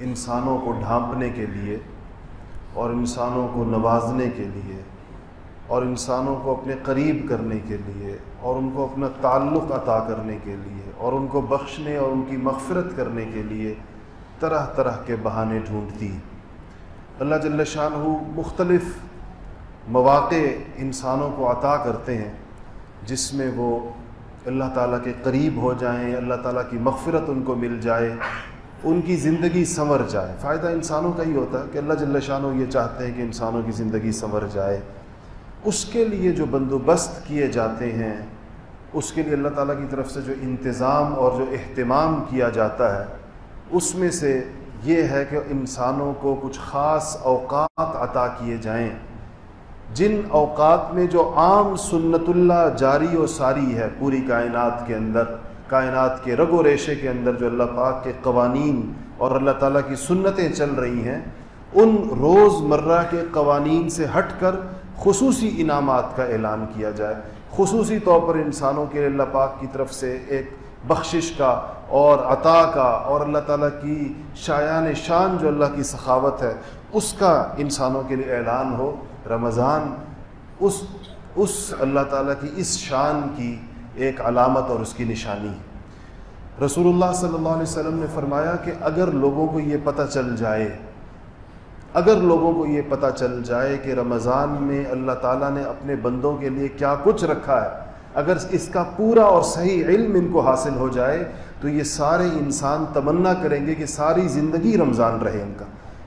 انسانوں کو ڈھانپنے کے لیے اور انسانوں کو نوازنے کے لیے اور انسانوں کو اپنے قریب کرنے کے لیے اور ان کو اپنا تعلق عطا کرنے کے لیے اور ان کو بخشنے اور ان کی مغفرت کرنے کے لیے طرح طرح کے بہانے ڈھونڈتی اللہ جل شاہ مختلف مواقع انسانوں کو عطا کرتے ہیں جس میں وہ اللہ تعالیٰ کے قریب ہو جائیں، اللہ تعالیٰ کی مغفرت ان کو مل جائے۔ ان کی زندگی سنور جائے۔ فائدہ انسانوں کا ہی ہوتا ہے کہ اللہ جل شاہ یہ چاہتے ہیں کہ انسانوں کی زندگی سنور جائے۔ اس کے لیے جو بندوبست کیے جاتے ہیں، اس کے لیے اللہ تعالیٰ کی طرف سے جو انتظام اور جو اہتمام کیا جاتا ہے، اس میں سے یہ ہے کہ انسانوں کو کچھ خاص اوقات عطا کیے جائیں۔ جن اوقات میں جو عام سنت اللہ جاری و ساری ہے پوری کائنات کے اندر کائنات کے رگ و ریشے کے اندر جو اللہ پاک کے قوانین اور اللہ تعالیٰ کی سنتیں چل رہی ہیں، ان روز مرہ کے قوانین سے ہٹ کر خصوصی انعامات کا اعلان کیا جائے۔ خصوصی طور پر انسانوں کے اللہ پاک کی طرف سے ایک بخشش کا اور عطا کا اور اللہ تعالیٰ کی شایان شان جو اللہ کی سخاوت ہے، اس کا انسانوں کے لیے اعلان ہو۔ رمضان اس اس اللہ تعالیٰ کی اس شان کی ایک علامت اور اس کی نشانی ہے۔ رسول اللہ صلی اللہ علیہ وسلم نے فرمایا کہ اگر لوگوں کو یہ پتہ چل جائے، اگر لوگوں کو یہ پتہ چل جائے کہ رمضان میں اللہ تعالیٰ نے اپنے بندوں کے لیے کیا کچھ رکھا ہے، اگر اس کا پورا اور صحیح علم ان کو حاصل ہو جائے، تو یہ سارے انسان تمنا کریں گے کہ ساری زندگی رمضان رہے ان کا۔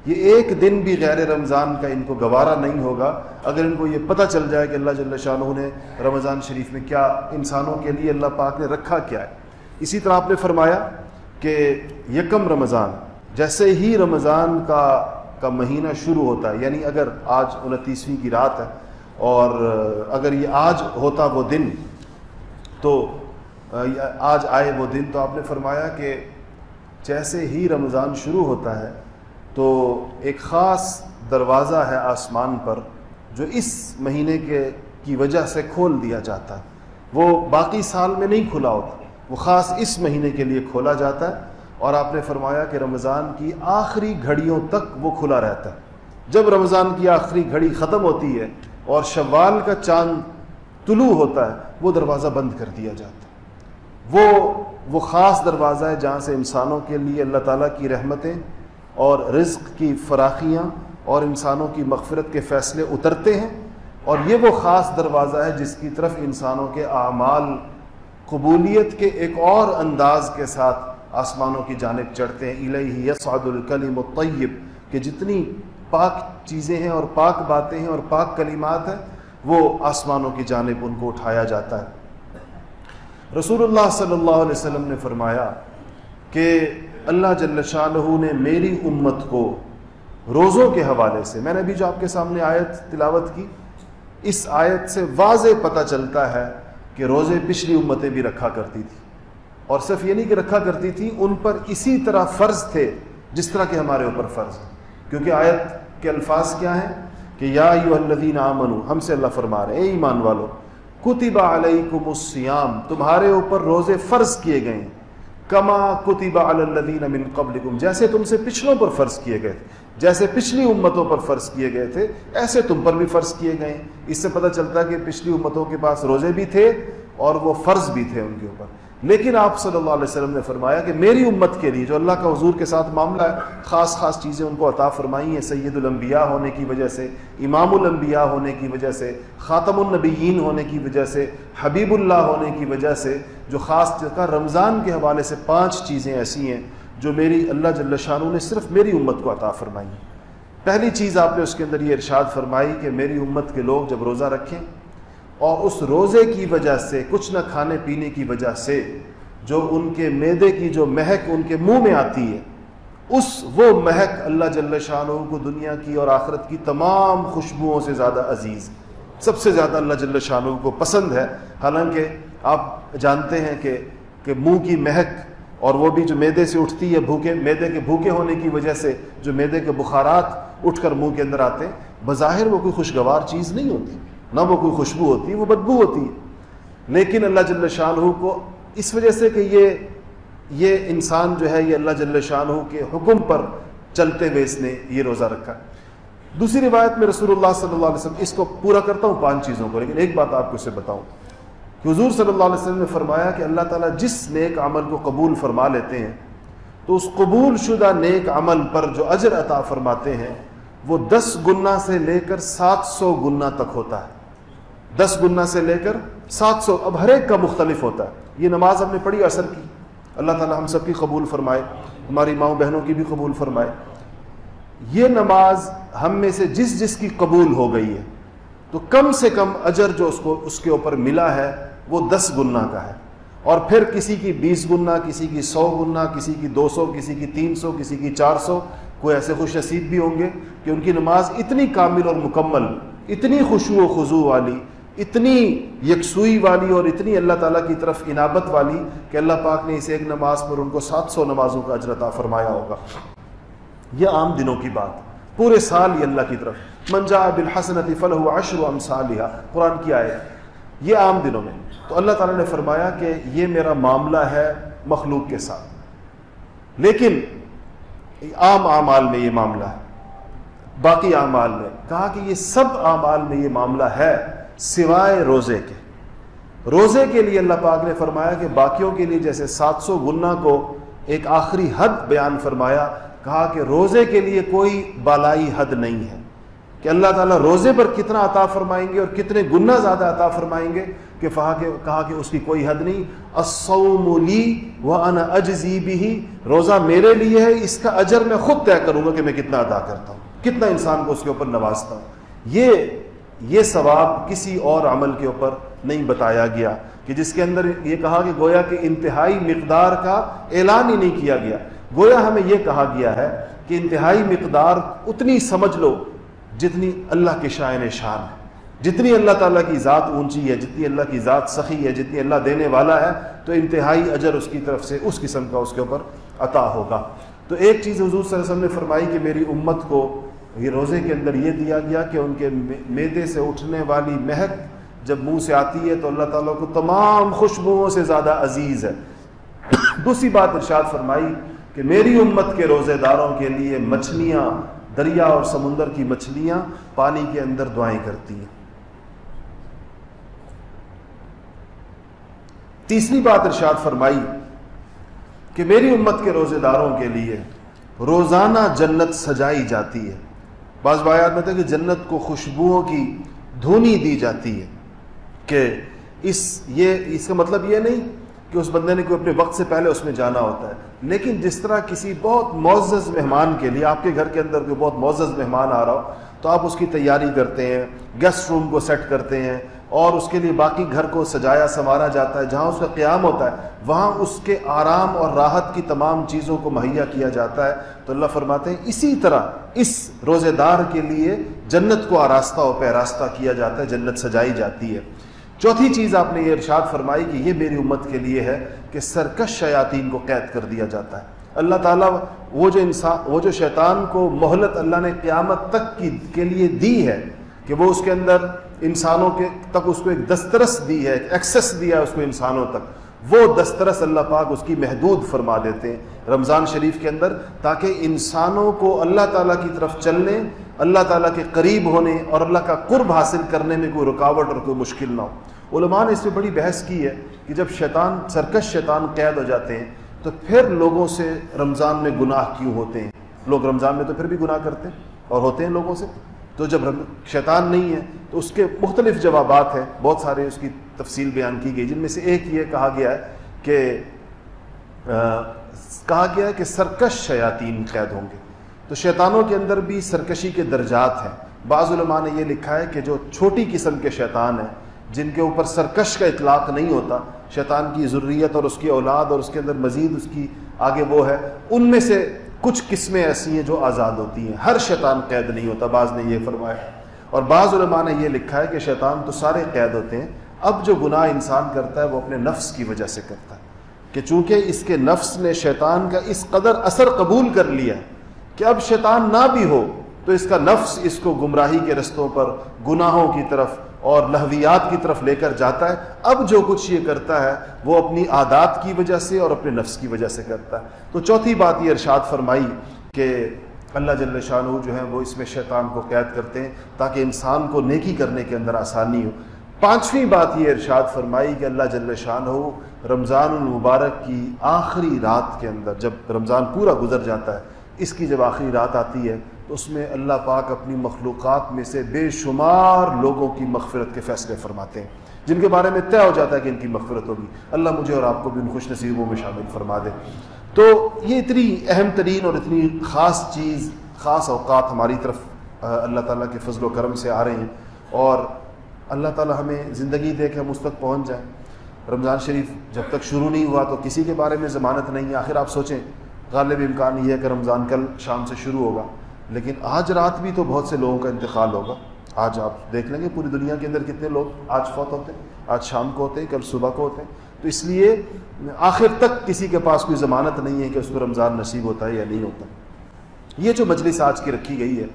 یہ ایک دن بھی غیر رمضان کا ان کو گوارا نہیں ہوگا۔ اگر ان کو یہ پتہ چل جائے کہ اللہ جل شاہ نے رمضان شریف میں کیا انسانوں کے لیے اللہ پاک نے رکھا کیا ہے۔ اسی طرح آپ نے فرمایا کہ یکم رمضان، جیسے ہی رمضان کا کا مہینہ شروع ہوتا ہے یعنی اگر آج انتیسویں کی رات ہے اور اگر یہ آج ہوتا وہ دن، تو آج آئے وہ دن، تو آپ نے فرمایا کہ جیسے ہی رمضان شروع ہوتا ہے تو ایک خاص دروازہ ہے آسمان پر جو اس مہینے کے کی وجہ سے کھول دیا جاتا ہے۔ وہ باقی سال میں نہیں کھلا ہوتا، وہ خاص اس مہینے کے لیے کھولا جاتا ہے۔ اور آپ نے فرمایا کہ رمضان کی آخری گھڑیوں تک وہ کھلا رہتا ہے۔ جب رمضان کی آخری گھڑی ختم ہوتی ہے اور شوال کا چاند طلوع ہوتا ہے، وہ دروازہ بند کر دیا جاتا ہے۔ وہ وہ خاص دروازہ ہے جہاں سے انسانوں کے لیے اللہ تعالیٰ کی رحمتیں اور رزق کی فراخیاں اور انسانوں کی مغفرت کے فیصلے اترتے ہیں اور یہ وہ خاص دروازہ ہے جس کی طرف انسانوں کے اعمال، قبولیت کے ایک اور انداز کے ساتھ آسمانوں کی جانب چڑھتے ہیں۔ الہی یسعد الکلم الطیب، کہ جتنی پاک چیزیں ہیں اور پاک باتیں ہیں اور پاک کلمات ہیں، وہ آسمانوں کی جانب ان کو اٹھایا جاتا ہے۔ رسول اللہ صلی اللہ علیہ وسلم نے فرمایا کہ اللہ جل شاہ نے میری امت کو روزوں کے حوالے سے، میں نے ابھی جو آپ کے سامنے آیت تلاوت کی، اس آیت سے واضح پتہ چلتا ہے کہ روزے پچھلی امتیں بھی رکھا کرتی تھی اور صرف یہ نہیں کہ رکھا کرتی تھی ان پر اسی طرح فرض تھے جس طرح کے ہمارے اوپر فرض کیونکہ آیت کے الفاظ کیا ہیں؟ کہ یا یو الدین ہم سے اللہ فرما رہے اے ایمان والو کتبہ علیکم السیام تمہارے اوپر روزے فرض کیے گئے ہیں۔ کما کتبہ الدین من قبل جیسے تم سے پچھلوں پر فرض کیے گئے تھے، جیسے پچھلی امتوں پر فرض کیے گئے تھے، ایسے تم پر بھی فرض کیے گئے اس سے پتہ چلتا ہے کہ پچھلی امتوں کے پاس روزے بھی تھے اور وہ فرض بھی تھے ان کے اوپر۔ لیکن آپ صلی اللہ علیہ وسلم نے فرمایا کہ میری امت کے لیے جو اللہ کا حضور کے ساتھ معاملہ ہے، خاص خاص چیزیں ان کو عطا فرمائی ہیں، سید الانبیاء ہونے کی وجہ سے، امام الانبیاء ہونے کی وجہ سے، خاتم النبیین ہونے کی وجہ سے، حبیب اللہ ہونے کی وجہ سے، جو خاص کا رمضان کے حوالے سے پانچ چیزیں ایسی ہیں جو میری اللہ جل شاہ نے صرف میری امت کو عطا فرمائی ہیں۔ پہلی چیز آپ نے اس کے اندر یہ ارشاد فرمائی کہ میری امت کے لوگ جب روزہ رکھیں اور اس روزے کی وجہ سے، کچھ نہ کھانے پینے کی وجہ سے جو ان کے میدے کی جو مہک ان کے منہ میں آتی ہے، اس وہ مہک اللہ جل شاہ کو دنیا کی اور آخرت کی تمام خوشبوؤں سے زیادہ عزیز سب سے زیادہ اللہ جل شاہ کو پسند ہے۔ حالانکہ آپ جانتے ہیں کہ کہ منہ کی مہک اور وہ بھی جو میدے سے اٹھتی ہے، بھوکے، میدے کے بھوکے ہونے کی وجہ سے جو میدے کے بخارات اٹھ کر منہ کے اندر آتے ہیں، بظاہر وہ کوئی خوشگوار چیز نہیں ہوتی۔ نہ وہ کوئی خوشبو ہوتی ہے وہ بدبو ہوتی ہے۔ لیکن اللہ جل شاہ کو اس وجہ سے کہ یہ یہ انسان جو ہے، یہ اللہ جل شاہ کے حکم پر چلتے ہوئے اس نے یہ روزہ رکھا۔ دوسری روایت میں رسول اللہ صلی اللہ علیہ وسلم، اس کو پورا کرتا ہوں پانچ چیزوں کو، لیکن ایک بات آپ کو اسے بتاؤں۔ کہ حضور صلی اللہ علیہ وسلم نے فرمایا کہ اللہ تعالیٰ جس نیک عمل کو قبول فرما لیتے ہیں، تو اس قبول شدہ نیک عمل پر جو اجر عطا فرماتے ہیں، وہ دس گنا سے لے کر سات سو گنا تک ہوتا ہے۔ دس گنا سے لے کر سات سو، اب ہر ایک کا مختلف ہوتا ہے۔ یہ نماز ہم نے پڑھی اثر کی۔ اللہ تعالیٰ ہم سب کی قبول فرمائے، ہماری ماؤں بہنوں کی بھی قبول فرمائے۔ یہ نماز ہم میں سے جس جس کی قبول ہو گئی ہے، تو کم سے کم اجر جو اس کو، اس کے اوپر ملا ہے، وہ دس گنا کا ہے۔ اور پھر کسی کی بیس گنا، کسی کی سو گنا، کسی کی دو سو، کسی کی تین سو، کسی کی چار سو، کوئی ایسے خوش نصیب بھی ہوں گے کہ ان کی نماز اتنی کامل اور مکمل، اتنی خوشو و خضو والی اتنی یکسوئی والی اور اتنی اللہ تعالیٰ کی طرف انابت والی کہ اللہ پاک نے اس ایک نماز پر ان کو سات سو نمازوں کا اجرتا فرمایا ہوگا۔ یہ عام دنوں کی بات۔ پورے سال یہ اللہ کی طرف۔ منجا بالحسنت فلح عشر امثالہ قرآن کی آئے یہ عام دنوں میں۔ تو اللہ تعالیٰ نے فرمایا کہ یہ میرا معاملہ ہے مخلوق کے ساتھ۔ لیکن عام اعمال میں یہ معاملہ ہے۔ باقی اعمال میں۔ کہا کہ یہ سب اعمال میں یہ معاملہ ہے۔ سوائے روزے کے۔ روزے کے لیے اللہ پاک نے فرمایا کہ باقیوں کے لیے جیسے سات سو گنا کو ایک آخری حد بیان فرمایا، کہا کہ روزے کے لیے کوئی بالائی حد نہیں ہے۔ کہ اللہ تعالیٰ روزے پر کتنا عطا فرمائیں گے اور کتنے گنا زیادہ عطا فرمائیں گے کہ کہا کہ اس کی کوئی حد نہیں۔ و ان اجزی بھی روزہ میرے لیے ہے، اس کا اجر میں خود طے کروں گا کہ میں کتنا ادا کرتا ہوں، کتنا انسان کو اس کے اوپر نوازتا ہوں۔ یہ یہ ثواب کسی اور عمل کے اوپر نہیں بتایا گیا کہ جس کے اندر یہ کہا کہ گویا کہ انتہائی مقدار کا اعلان ہی نہیں کیا گیا۔ گویا ہمیں یہ کہا گیا ہے کہ انتہائی مقدار اتنی سمجھ لو جتنی اللہ کے شائن شان ہے۔ جتنی اللہ تعالیٰ کی ذات اونچی ہے، جتنی اللہ کی ذات سخی ہے، جتنی اللہ دینے والا ہے، تو انتہائی اجر اس کی طرف سے، اس قسم کا اس کے اوپر عطا ہوگا۔ تو ایک چیز حضور صلی اللہ علیہ وسلم نے فرمائی کہ میری امت کو یہ روزے کے اندر یہ دیا گیا کہ ان کے میدے سے اٹھنے والی مہک جب منہ سے آتی ہے تو اللہ تعالیٰ کو تمام خوشبوؤں سے زیادہ عزیز ہے۔ دوسری بات ارشاد فرمائی کہ میری امت کے روزے داروں کے لیے مچھلیاں، دریا اور سمندر کی مچھلیاں پانی کے اندر دعائیں کرتی ہیں۔ تیسری بات ارشاد فرمائی کہ میری امت کے روزے داروں کے لیے روزانہ جنت سجائی جاتی ہے۔ بعض بایات میں تھا کہ جنت کو خوشبوؤں کی دھونی دی جاتی ہے کہ اس یہ اس کا مطلب یہ نہیں کہ اس بندے نے کوئی اپنے وقت سے پہلے اس میں جانا ہوتا ہے۔ لیکن جس طرح کسی بہت معزز مہمان کے لیے آپ کے گھر کے اندر کوئی بہت معزز مہمان آ رہا ہو تو آپ اس کی تیاری کرتے ہیں گیسٹ روم کو سیٹ کرتے ہیں۔ اور اس کے لیے باقی گھر کو سجایا سنوارا جاتا ہے، جہاں اس کا قیام ہوتا ہے، وہاں اس کے آرام اور راحت کی تمام چیزوں کو مہیا کیا جاتا ہے۔ تو اللہ فرماتے ہیں، اسی طرح اس روزے دار کے لیے جنت کو آراستہ و پیراستہ کیا جاتا ہے، جنت سجائی جاتی ہے۔ چوتھی چیز آپ نے یہ ارشاد فرمائی کہ یہ میری امت کے لیے ہے کہ سرکش شیاطین کو قید کر دیا جاتا ہے۔ اللہ تعالیٰ وہ جو انسان، وہ جو شیطان کو مہلت اللہ نے قیامت تک کی، کے لیے دی ہے کہ وہ اس کے اندر انسانوں کے تک اس کو ایک دسترس دی ہے، ایک ایکسس دیا ہے اس کو انسانوں تک۔ وہ دسترس اللہ پاک اس کی محدود فرما دیتے ہیں۔ رمضان شریف کے اندر تاکہ انسانوں کو اللہ تعالیٰ کی طرف چلنے، اللہ تعالیٰ کے قریب ہونے اور اللہ کا قرب حاصل کرنے میں کوئی رکاوٹ اور کوئی مشکل نہ ہو۔ علماء نے اس پہ بڑی بحث کی ہے کہ جب شیطان، سرکش شیطان قید ہو جاتے ہیں، تو پھر لوگوں سے رمضان میں گناہ کیوں ہوتے ہیں؟ لوگ رمضان میں تو پھر بھی گناہ کرتے ہیں اور ہوتے ہیں لوگوں سے۔ تو جب شیطان نہیں ہے تو اس کے مختلف جوابات ہیں۔ بہت سارے اس کی تفصیل بیان کی گئی، جن میں سے ایک یہ کہا گیا ہے کہ کہا گیا ہے کہ سرکش شیاطین قید ہوں گے۔ تو شیطانوں کے اندر بھی سرکشی کے درجات ہیں۔ بعض علماء نے یہ لکھا ہے کہ جو چھوٹی قسم کے شیطان ہیں، جن کے اوپر سرکش کا اطلاق نہیں ہوتا، شیطان کی ضروریت اور اس کی اولاد اور اس کے اندر مزید اس کی آگے وہ ہے، ان میں سے کچھ قسمیں ایسی ہیں جو آزاد ہوتی ہیں۔ ہر شیطان قید نہیں ہوتا، بعض نے یہ فرمایا۔ اور بعض علماء نے یہ لکھا ہے کہ شیطان تو سارے قید ہوتے ہیں۔ اب جو گناہ انسان کرتا ہے وہ اپنے نفس کی وجہ سے کرتا ہے۔ کہ چونکہ اس کے نفس نے شیطان کا اس قدر اثر قبول کر لیا کہ اب شیطان نہ بھی ہو، تو اس کا نفس اس کو گمراہی کے رستوں پر، گناہوں کی طرف اور لہویات کی طرف لے کر جاتا ہے۔ اب جو کچھ یہ کرتا ہے، وہ اپنی عادات کی وجہ سے اور اپنے نفس کی وجہ سے کرتا ہے۔ تو چوتھی بات یہ ارشاد فرمائی کہ اللہ جل شاہ جو ہیں وہ اس میں شیطان کو قید کرتے ہیں تاکہ انسان کو نیکی کرنے کے اندر آسانی ہو۔ پانچویں بات یہ ارشاد فرمائی کہ اللہ جل شاہ رمضان المبارک کی آخری رات کے اندر جب رمضان پورا گزر جاتا ہے، اس کی جب آخری رات آتی ہے تو اس میں اللہ پاک اپنی مخلوقات میں سے بے شمار لوگوں کی مغفرت کے فیصلے فرماتے ہیں۔ جن کے بارے میں طے ہو جاتا ہے کہ ان کی مغفرت ہوگی۔ اللہ مجھے اور آپ کو بھی ان خوش نصیبوں میں شامل فرما دے۔ تو یہ اتنی اہم ترین اور اتنی خاص چیز، خاص اوقات ہماری طرف اللہ تعالیٰ کے فضل و کرم سے آ رہے ہیں۔ اور اللہ تعالیٰ ہمیں زندگی دے کے ہم اس تک پہنچ جائیں۔ رمضان شریف جب تک شروع نہیں ہوا تو کسی کے بارے میں ضمانت نہیں ہے۔ آخر آپ سوچیں، غالب امکان یہ ہے کہ رمضان کل شام سے شروع ہوگا۔ لیکن آج رات بھی تو بہت سے لوگوں کا انتقال ہوگا۔ آج آپ دیکھ لیں گے پوری دنیا کے اندر کتنے لوگ آج فوت ہوتے ہیں، آج شام کو ہوتے ہیں، کل صبح کو ہوتے ہیں۔ تو اس لیے آخر تک کسی کے پاس کوئی ضمانت نہیں ہے کہ اس کو رمضان نصیب ہوتا ہے یا نہیں ہوتا۔ یہ جو مجلس آج کی رکھی گئی ہے،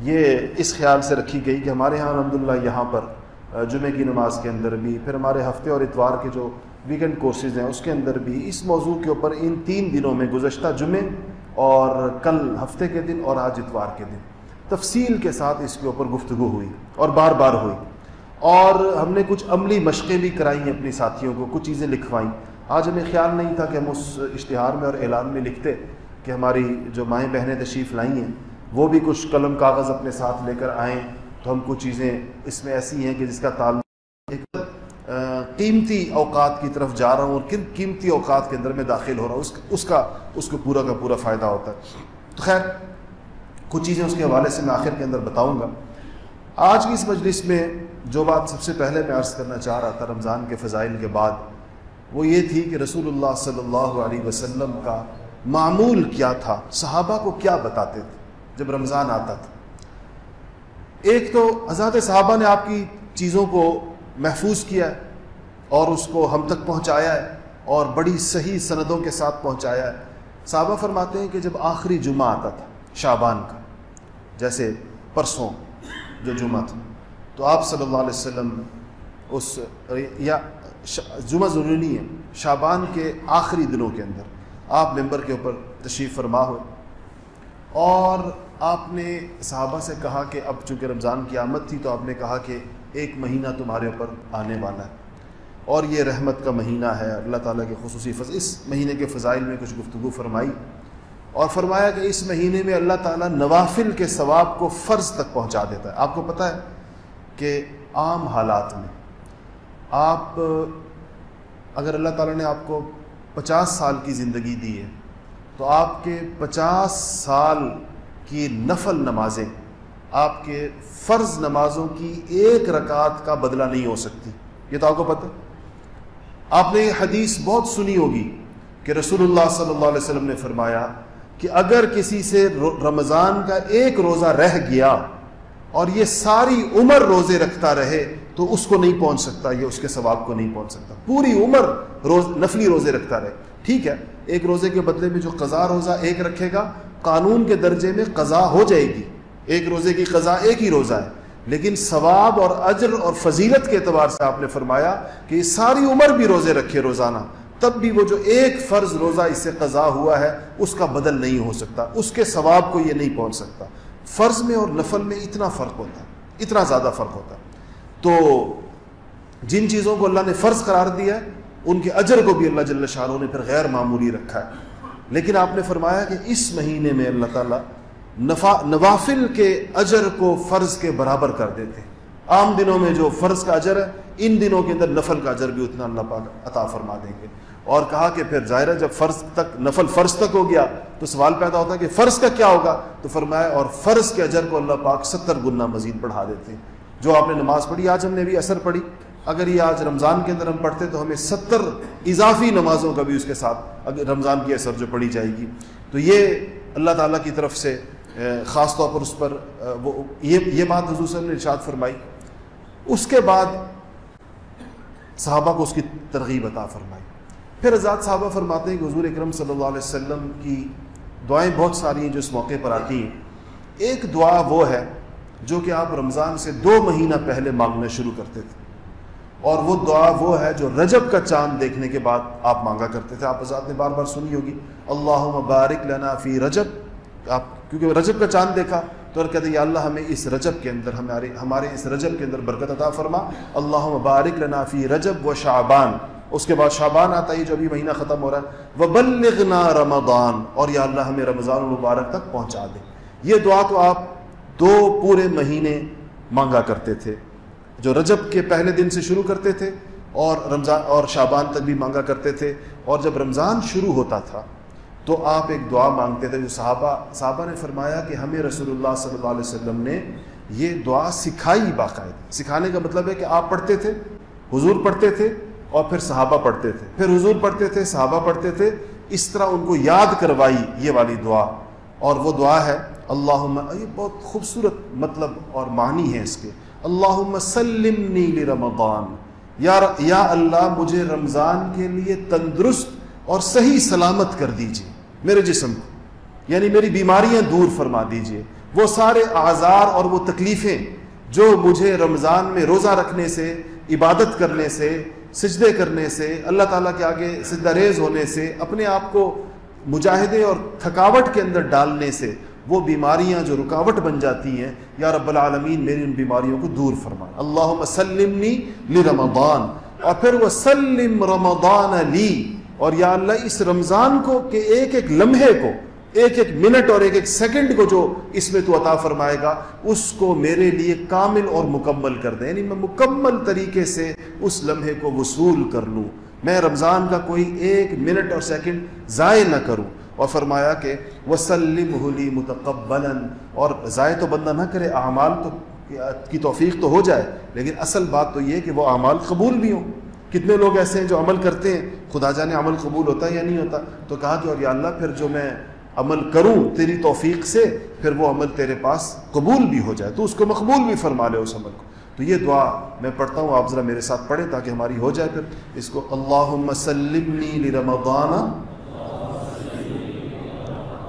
یہ اس خیال سے رکھی گئی کہ ہمارے یہاں الحمد یہاں پر جمعے کی نماز کے اندر بھی، پھر ہمارے ہفتے اور اتوار کے جو ویکینڈ کورسز ہیں، اس کے اندر بھی، اس موضوع کے اوپر ان تین دنوں میں گزشتہ جمعے اور کل ہفتے کے دن اور آج اتوار کے دن۔ تفصیل کے ساتھ اس کے اوپر گفتگو ہوئی اور بار بار ہوئی۔ اور ہم نے کچھ عملی مشقیں بھی کرائی ہیں اپنی ساتھیوں کو، کچھ چیزیں لکھوائیں۔ آج ہمیں خیال نہیں تھا کہ ہم اس اشتہار میں اور اعلان میں لکھتے کہ ہماری جو مائیں بہنیں تشریف لائی ہیں، وہ بھی کچھ قلم کاغذ اپنے ساتھ لے کر آئیں۔ تو ہم کچھ چیزیں اس میں ایسی ہیں کہ جس کا تعلق ایک قیمتی اوقات کی طرف جا رہا ہوں اور کن قیمتی اوقات کے اندر میں داخل ہو رہا ہوں اس کا، اس کو پورا کا پورا فائدہ ہوتا ہے۔ تو خیر، کچھ چیزیں اس کے حوالے سے میں آخر کے اندر بتاؤں گا۔ آج کی اس مجلس میں جو بات سب سے پہلے میں عرض کرنا چاہ رہا تھا رمضان کے فضائل کے بعد، وہ یہ تھی کہ رسول اللہ صلی اللہ علیہ وسلم کا معمول کیا تھا، صحابہ کو کیا بتاتے تھے جب رمضان آتا تھا۔ ایک تو حضرت صحابہ نے آپ کی چیزوں کو محفوظ کیا ہے اور اس کو ہم تک پہنچایا ہے اور بڑی صحیح سندوں کے ساتھ پہنچایا ہے۔ صحابہ فرماتے ہیں کہ جب آخری جمعہ آتا تھا شابان کا، جیسے پرسوں جو جمعہ تھا، تو آپ صلی اللہ علیہ وسلم اس یا جمعہ ضروری نہیں ہے شابان کے آخری دنوں کے اندر آپ ممبر کے اوپر تشریف فرما ہوئے۔ اور آپ نے صحابہ سے کہا کہ اب چونکہ رمضان کی آمد تھی تو آپ نے کہا کہ ایک مہینہ تمہارے اوپر آنے والا ہے اور یہ رحمت کا مہینہ ہے۔ اللہ تعالیٰ کے خصوصی فض اس مہینے کے فضائل میں کچھ گفتگو فرمائی اور فرمایا کہ اس مہینے میں اللہ تعالیٰ نوافل کے ثواب کو فرض تک پہنچا دیتا ہے۔ آپ کو پتہ ہے کہ عام حالات میں آپ، اگر اللہ تعالیٰ نے آپ کو پچاس سال کی زندگی دی ہے تو آپ کے پچاس سال کی نفل نمازیں، آپ کے فرض نمازوں کی ایک رکعت کا بدلہ نہیں ہو سکتی۔ یہ تو آپ کو پتہ آپ نے یہ حدیث بہت سنی ہوگی کہ رسول اللہ صلی اللہ علیہ وسلم نے فرمایا کہ اگر کسی سے رمضان کا ایک روزہ رہ گیا اور یہ ساری عمر روزے رکھتا رہے تو اس کو نہیں پہنچ سکتا، یہ اس کے ثواب کو نہیں پہنچ سکتا۔ پوری عمر روز، نفلی روزے رکھتا رہے۔ ٹھیک ہے، ایک روزے کے بدلے میں جو قضا روزہ ایک رکھے گا قانون کے درجے میں قضا ہو جائے گی۔ ایک روزے کی قضا ایک ہی روزہ ہے۔ لیکن ثواب اور اجر اور فضیلت کے اعتبار سے آپ نے فرمایا کہ ساری عمر بھی روزے رکھے روزانہ، تب بھی وہ جو ایک فرض روزہ اس سے قضا ہوا ہے، اس کا بدل نہیں ہو سکتا، اس کے ثواب کو یہ نہیں پہنچ سکتا۔ فرض میں اور نفل میں اتنا فرق ہوتا ہے اتنا زیادہ فرق ہوتا۔ ہے تو جن چیزوں کو اللہ نے فرض قرار دیا ہے، ان کے اجر کو بھی اللہ جل شاہ نے پھر غیر معمولی رکھا ہے۔ لیکن آپ نے فرمایا کہ اس مہینے میں اللہ تعالیٰ نفا نوافل کے اجر کو فرض کے برابر کر دیتے عام دنوں میں جو فرض کا اجر ہے، ان دنوں کے اندر نفل کا اجر بھی اتنا اللہ پاک عطا فرما دیں گے۔ اور کہا کہ پھر ظاہر ہے، جب فرض تک نفل فرض تک ہو گیا، تو سوال پیدا ہوتا ہے کہ فرض کا کیا ہوگا؟ تو فرمایا، اور فرض کے اجر کو اللہ پاک ستر گنا مزید بڑھا دیتے ہیں۔ جو آپ نے نماز پڑھی، آج ہم نے بھی اثر پڑھی۔ اگر یہ آج رمضان کے اندر ہم پڑھتے تو ہمیں ستر اضافی نمازوں کا بھی اس کے ساتھ اگر رمضان کی اثر جو پڑھی جائے گی۔ تو یہ اللہ تعالیٰ کی طرف سے خاص طور پر اس پر وہ، یہ یہ بات حضور صلی نے ارشاد فرمائی۔ اس کے بعد صحابہ کو اس کی ترغیب عطا فرمائی۔ پھر آزاد صحابہ فرماتے ہیں کہ حضور اکرم صلی اللہ علیہ وسلم کی دعائیں بہت ساری ہیں جو اس موقع پر آتی ہیں۔ ایک دعا وہ ہے جو کہ آپ رمضان سے دو مہینہ پہلے مانگنا شروع کرتے تھے۔ اور وہ دعا وہ ہے جو رجب کا چاند دیکھنے کے بعد آپ مانگا کرتے تھے۔ آپ آزاد نے بار بار سنی ہوگی۔ اللہ مبارک لنا فی رجب۔ آپ کیونکہ رجب کا چاند دیکھا تو کہتے ہیں، یا اللہ ہمیں اس رجب کے اندر ہمارے ہمارے اس رجب کے اندر برکت عطا فرما۔ اللہ مبارک لنا فی رجب و شعبان۔ اس کے بعد شعبان آتا ہے جو ابھی مہینہ ختم ہو رہا ہے۔ وبلغنا رمضان۔ اور یا اللہ ہمیں رمضان المبارک تک پہنچا دے۔ یہ دعا تو آپ دو پورے مہینے مانگا کرتے تھے۔ جو رجب کے پہلے دن سے شروع کرتے تھے اور رمضان اور شابان تک بھی مانگا کرتے تھے اور جب رمضان شروع ہوتا تھا تو آپ ایک دعا مانگتے تھے جو صحابہ صحابہ نے فرمایا کہ ہمیں رسول اللہ صلی اللہ علیہ وسلم نے یہ دعا سکھائی باقاعدہ۔ سکھانے کا مطلب ہے کہ آپ پڑھتے تھے، حضور پڑھتے تھے اور پھر صحابہ پڑھتے تھے۔ پھر حضور پڑھتے تھے، صحابہ پڑھتے تھے، اس طرح ان کو یاد کروائی یہ والی دعا۔ اور وہ دعا ہے اللہ یہ بہت خوبصورت مطلب اور معنی ہے اس کے۔ اللہ سلمنی رمضان یا یا اللہ، مجھے رمضان کے لیے تندرست اور صحیح سلامت کر دیجیے میرے جسم کو۔ یعنی میری بیماریاں دور فرما دیجیے وہ سارے آزار اور وہ تکلیفیں جو مجھے رمضان میں روزہ رکھنے سے، عبادت کرنے سے، سجدے کرنے سے، اللہ تعالیٰ کے آگے سجدہ ریز ہونے سے، اپنے آپ کو مجاہدے اور تھکاوٹ کے اندر ڈالنے سے وہ بیماریاں جو رکاوٹ بن جاتی ہیں، یا رب العالمین میری ان بیماریوں کو دور فرما اللہ وسلمنی لی رمضان اور پھر وہ سلم رمضان علی اور یا اللہ، اس رمضان کو کہ ایک ایک لمحے کو، ایک ایک منٹ اور ایک ایک سیکنڈ کو جو اس میں تو عطا فرمائے گا، اس کو میرے لیے کامل اور مکمل کر دیں۔ یعنی میں مکمل طریقے سے اس لمحے کو وصول کر لوں۔ میں رمضان کا کوئی ایک منٹ اور سیکنڈ ضائع نہ کروں۔ اور فرمایا کہ وسلم ہولی متقبل اور ضائع تو بندہ نہ کرے، اعمال تو کی توفیق تو ہو جائے، لیکن اصل بات تو یہ کہ وہ اعمال قبول بھی ہوں۔ کتنے لوگ ایسے ہیں جو عمل کرتے ہیں، خدا جانے عمل قبول ہوتا ہے یا نہیں ہوتا؟ تو کہا کہ اور یا اللہ، پھر جو میں عمل کروں تیری توفیق سے، پھر وہ عمل تیرے پاس قبول بھی ہو جائے۔ تو اس کو مقبول بھی فرما لے اس عمل کو۔ تو یہ دعا میں پڑھتا ہوں، آپ ذرا میرے ساتھ پڑھیں تاکہ ہماری ہو جائے۔ پھر اس کو اللہ سلمنی رمضان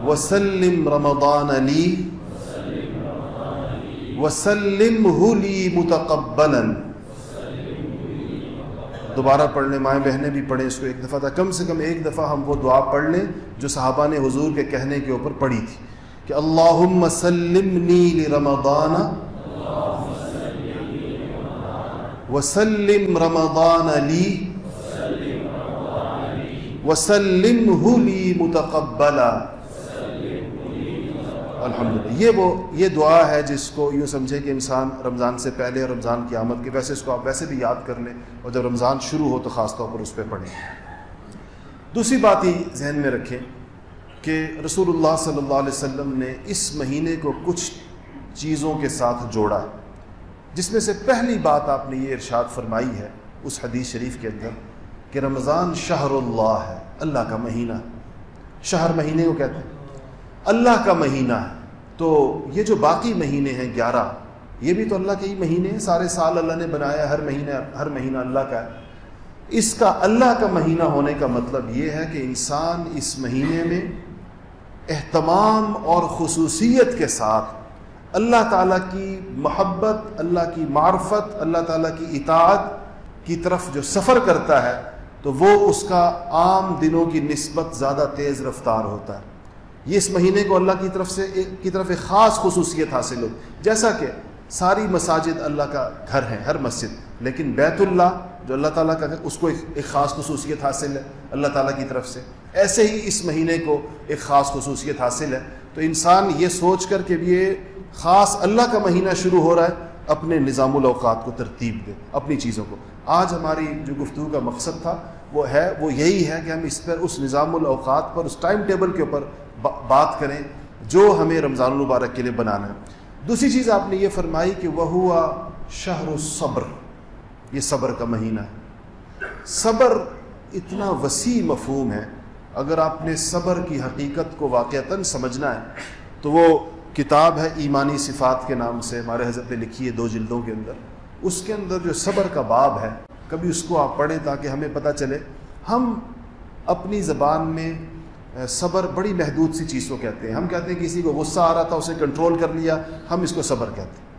وسلم رمضان علی وسلم لی متقبلا. دوبارہ پڑھنے مائیں بہنیں بھی پڑھیں اس کو ایک دفعہ تھا۔ کم سے کم ایک دفعہ ہم وہ دعا پڑھ لیں جو صحابہ نے حضور کے کہنے کے اوپر پڑھی تھی کہ اللہ سلمنی لرمضان. وسلم رمضان علی وسلم لی متقبلا. الحمد للہ یہ وہ یہ دعا ہے جس کو یوں سمجھے کہ انسان رمضان سے پہلے اور رمضان کی آمد کے ویسے اس کو آپ ویسے بھی یاد کر لیں اور جب رمضان شروع ہو تو خاص طور پر اس پہ پڑھیں۔ دوسری بات ہی ذہن میں رکھیں کہ رسول اللہ صلی اللہ علیہ وسلم نے اس مہینے کو کچھ چیزوں کے ساتھ جوڑا جس میں سے پہلی بات آپ نے یہ ارشاد فرمائی ہے اس حدیث شریف کے اندر کہ رمضان شہر اللہ ہے، اللہ کا مہینہ۔ شہر مہینے کو کہتے ہیں۔ اللہ کا مہینہ ہے۔ تو یہ جو باقی مہینے ہیں گیارہ، یہ بھی تو اللہ کے ہی مہینے ہیں۔ سارے سال اللہ نے بنایا ہر مہینہ ہر مہینہ اللہ کا ہے۔ اس کا اللہ کا مہینہ ہونے کا مطلب یہ ہے کہ انسان اس مہینے میں اہتمام اور خصوصیت کے ساتھ اللہ تعالیٰ کی محبت، اللہ کی معرفت، اللہ تعالیٰ کی اطاعت کی طرف جو سفر کرتا ہے، تو وہ اس کا عام دنوں کی نسبت زیادہ تیز رفتار ہوتا ہے۔ یہ اس مہینے کو اللہ کی طرف سے کی طرف ایک خاص خصوصیت حاصل ہو جیسا کہ ساری مساجد اللہ کا گھر ہیں، ہر مسجد۔ لیکن بیت اللہ جو اللہ تعالیٰ کا اس کو ایک خاص خصوصیت حاصل ہے اللہ تعالیٰ کی طرف سے۔ ایسے ہی اس مہینے کو ایک خاص خصوصیت حاصل ہے۔ تو انسان یہ سوچ کر کہ یہ خاص اللہ کا مہینہ شروع ہو رہا ہے، اپنے نظام الاوقات کو ترتیب دے، اپنی چیزوں کو۔ آج ہماری جو گفتگو کا مقصد تھا، وہ ہے، وہ یہی ہے کہ ہم اس پر، اس نظام الاوقات پر، اس ٹائم ٹیبل کے اوپر بات کریں جو ہمیں رمضان المبارک کے لیے بنانا ہے۔ دوسری چیز آپ نے یہ فرمائی کہ وہ ہوا شہر و صبر یہ صبر کا مہینہ ہے۔ صبر اتنا وسیع مفہوم ہے، اگر آپ نے صبر کی حقیقت کو واقعتاً سمجھنا ہے، تو وہ کتاب ہے ایمانی صفات کے نام سے، ہمارے حضرت نے لکھی ہے دو جلدوں کے اندر۔ اس کے اندر جو صبر کا باب ہے، کبھی اس کو آپ پڑھیں تاکہ ہمیں پتہ چلے۔ ہم اپنی زبان میں صبر بڑی محدود سی چیز کو کہتے ہیں۔ ہم کہتے ہیں کسی کو غصہ آ رہا تھا، اسے کنٹرول کر لیا، ہم اس کو صبر کہتے ہیں۔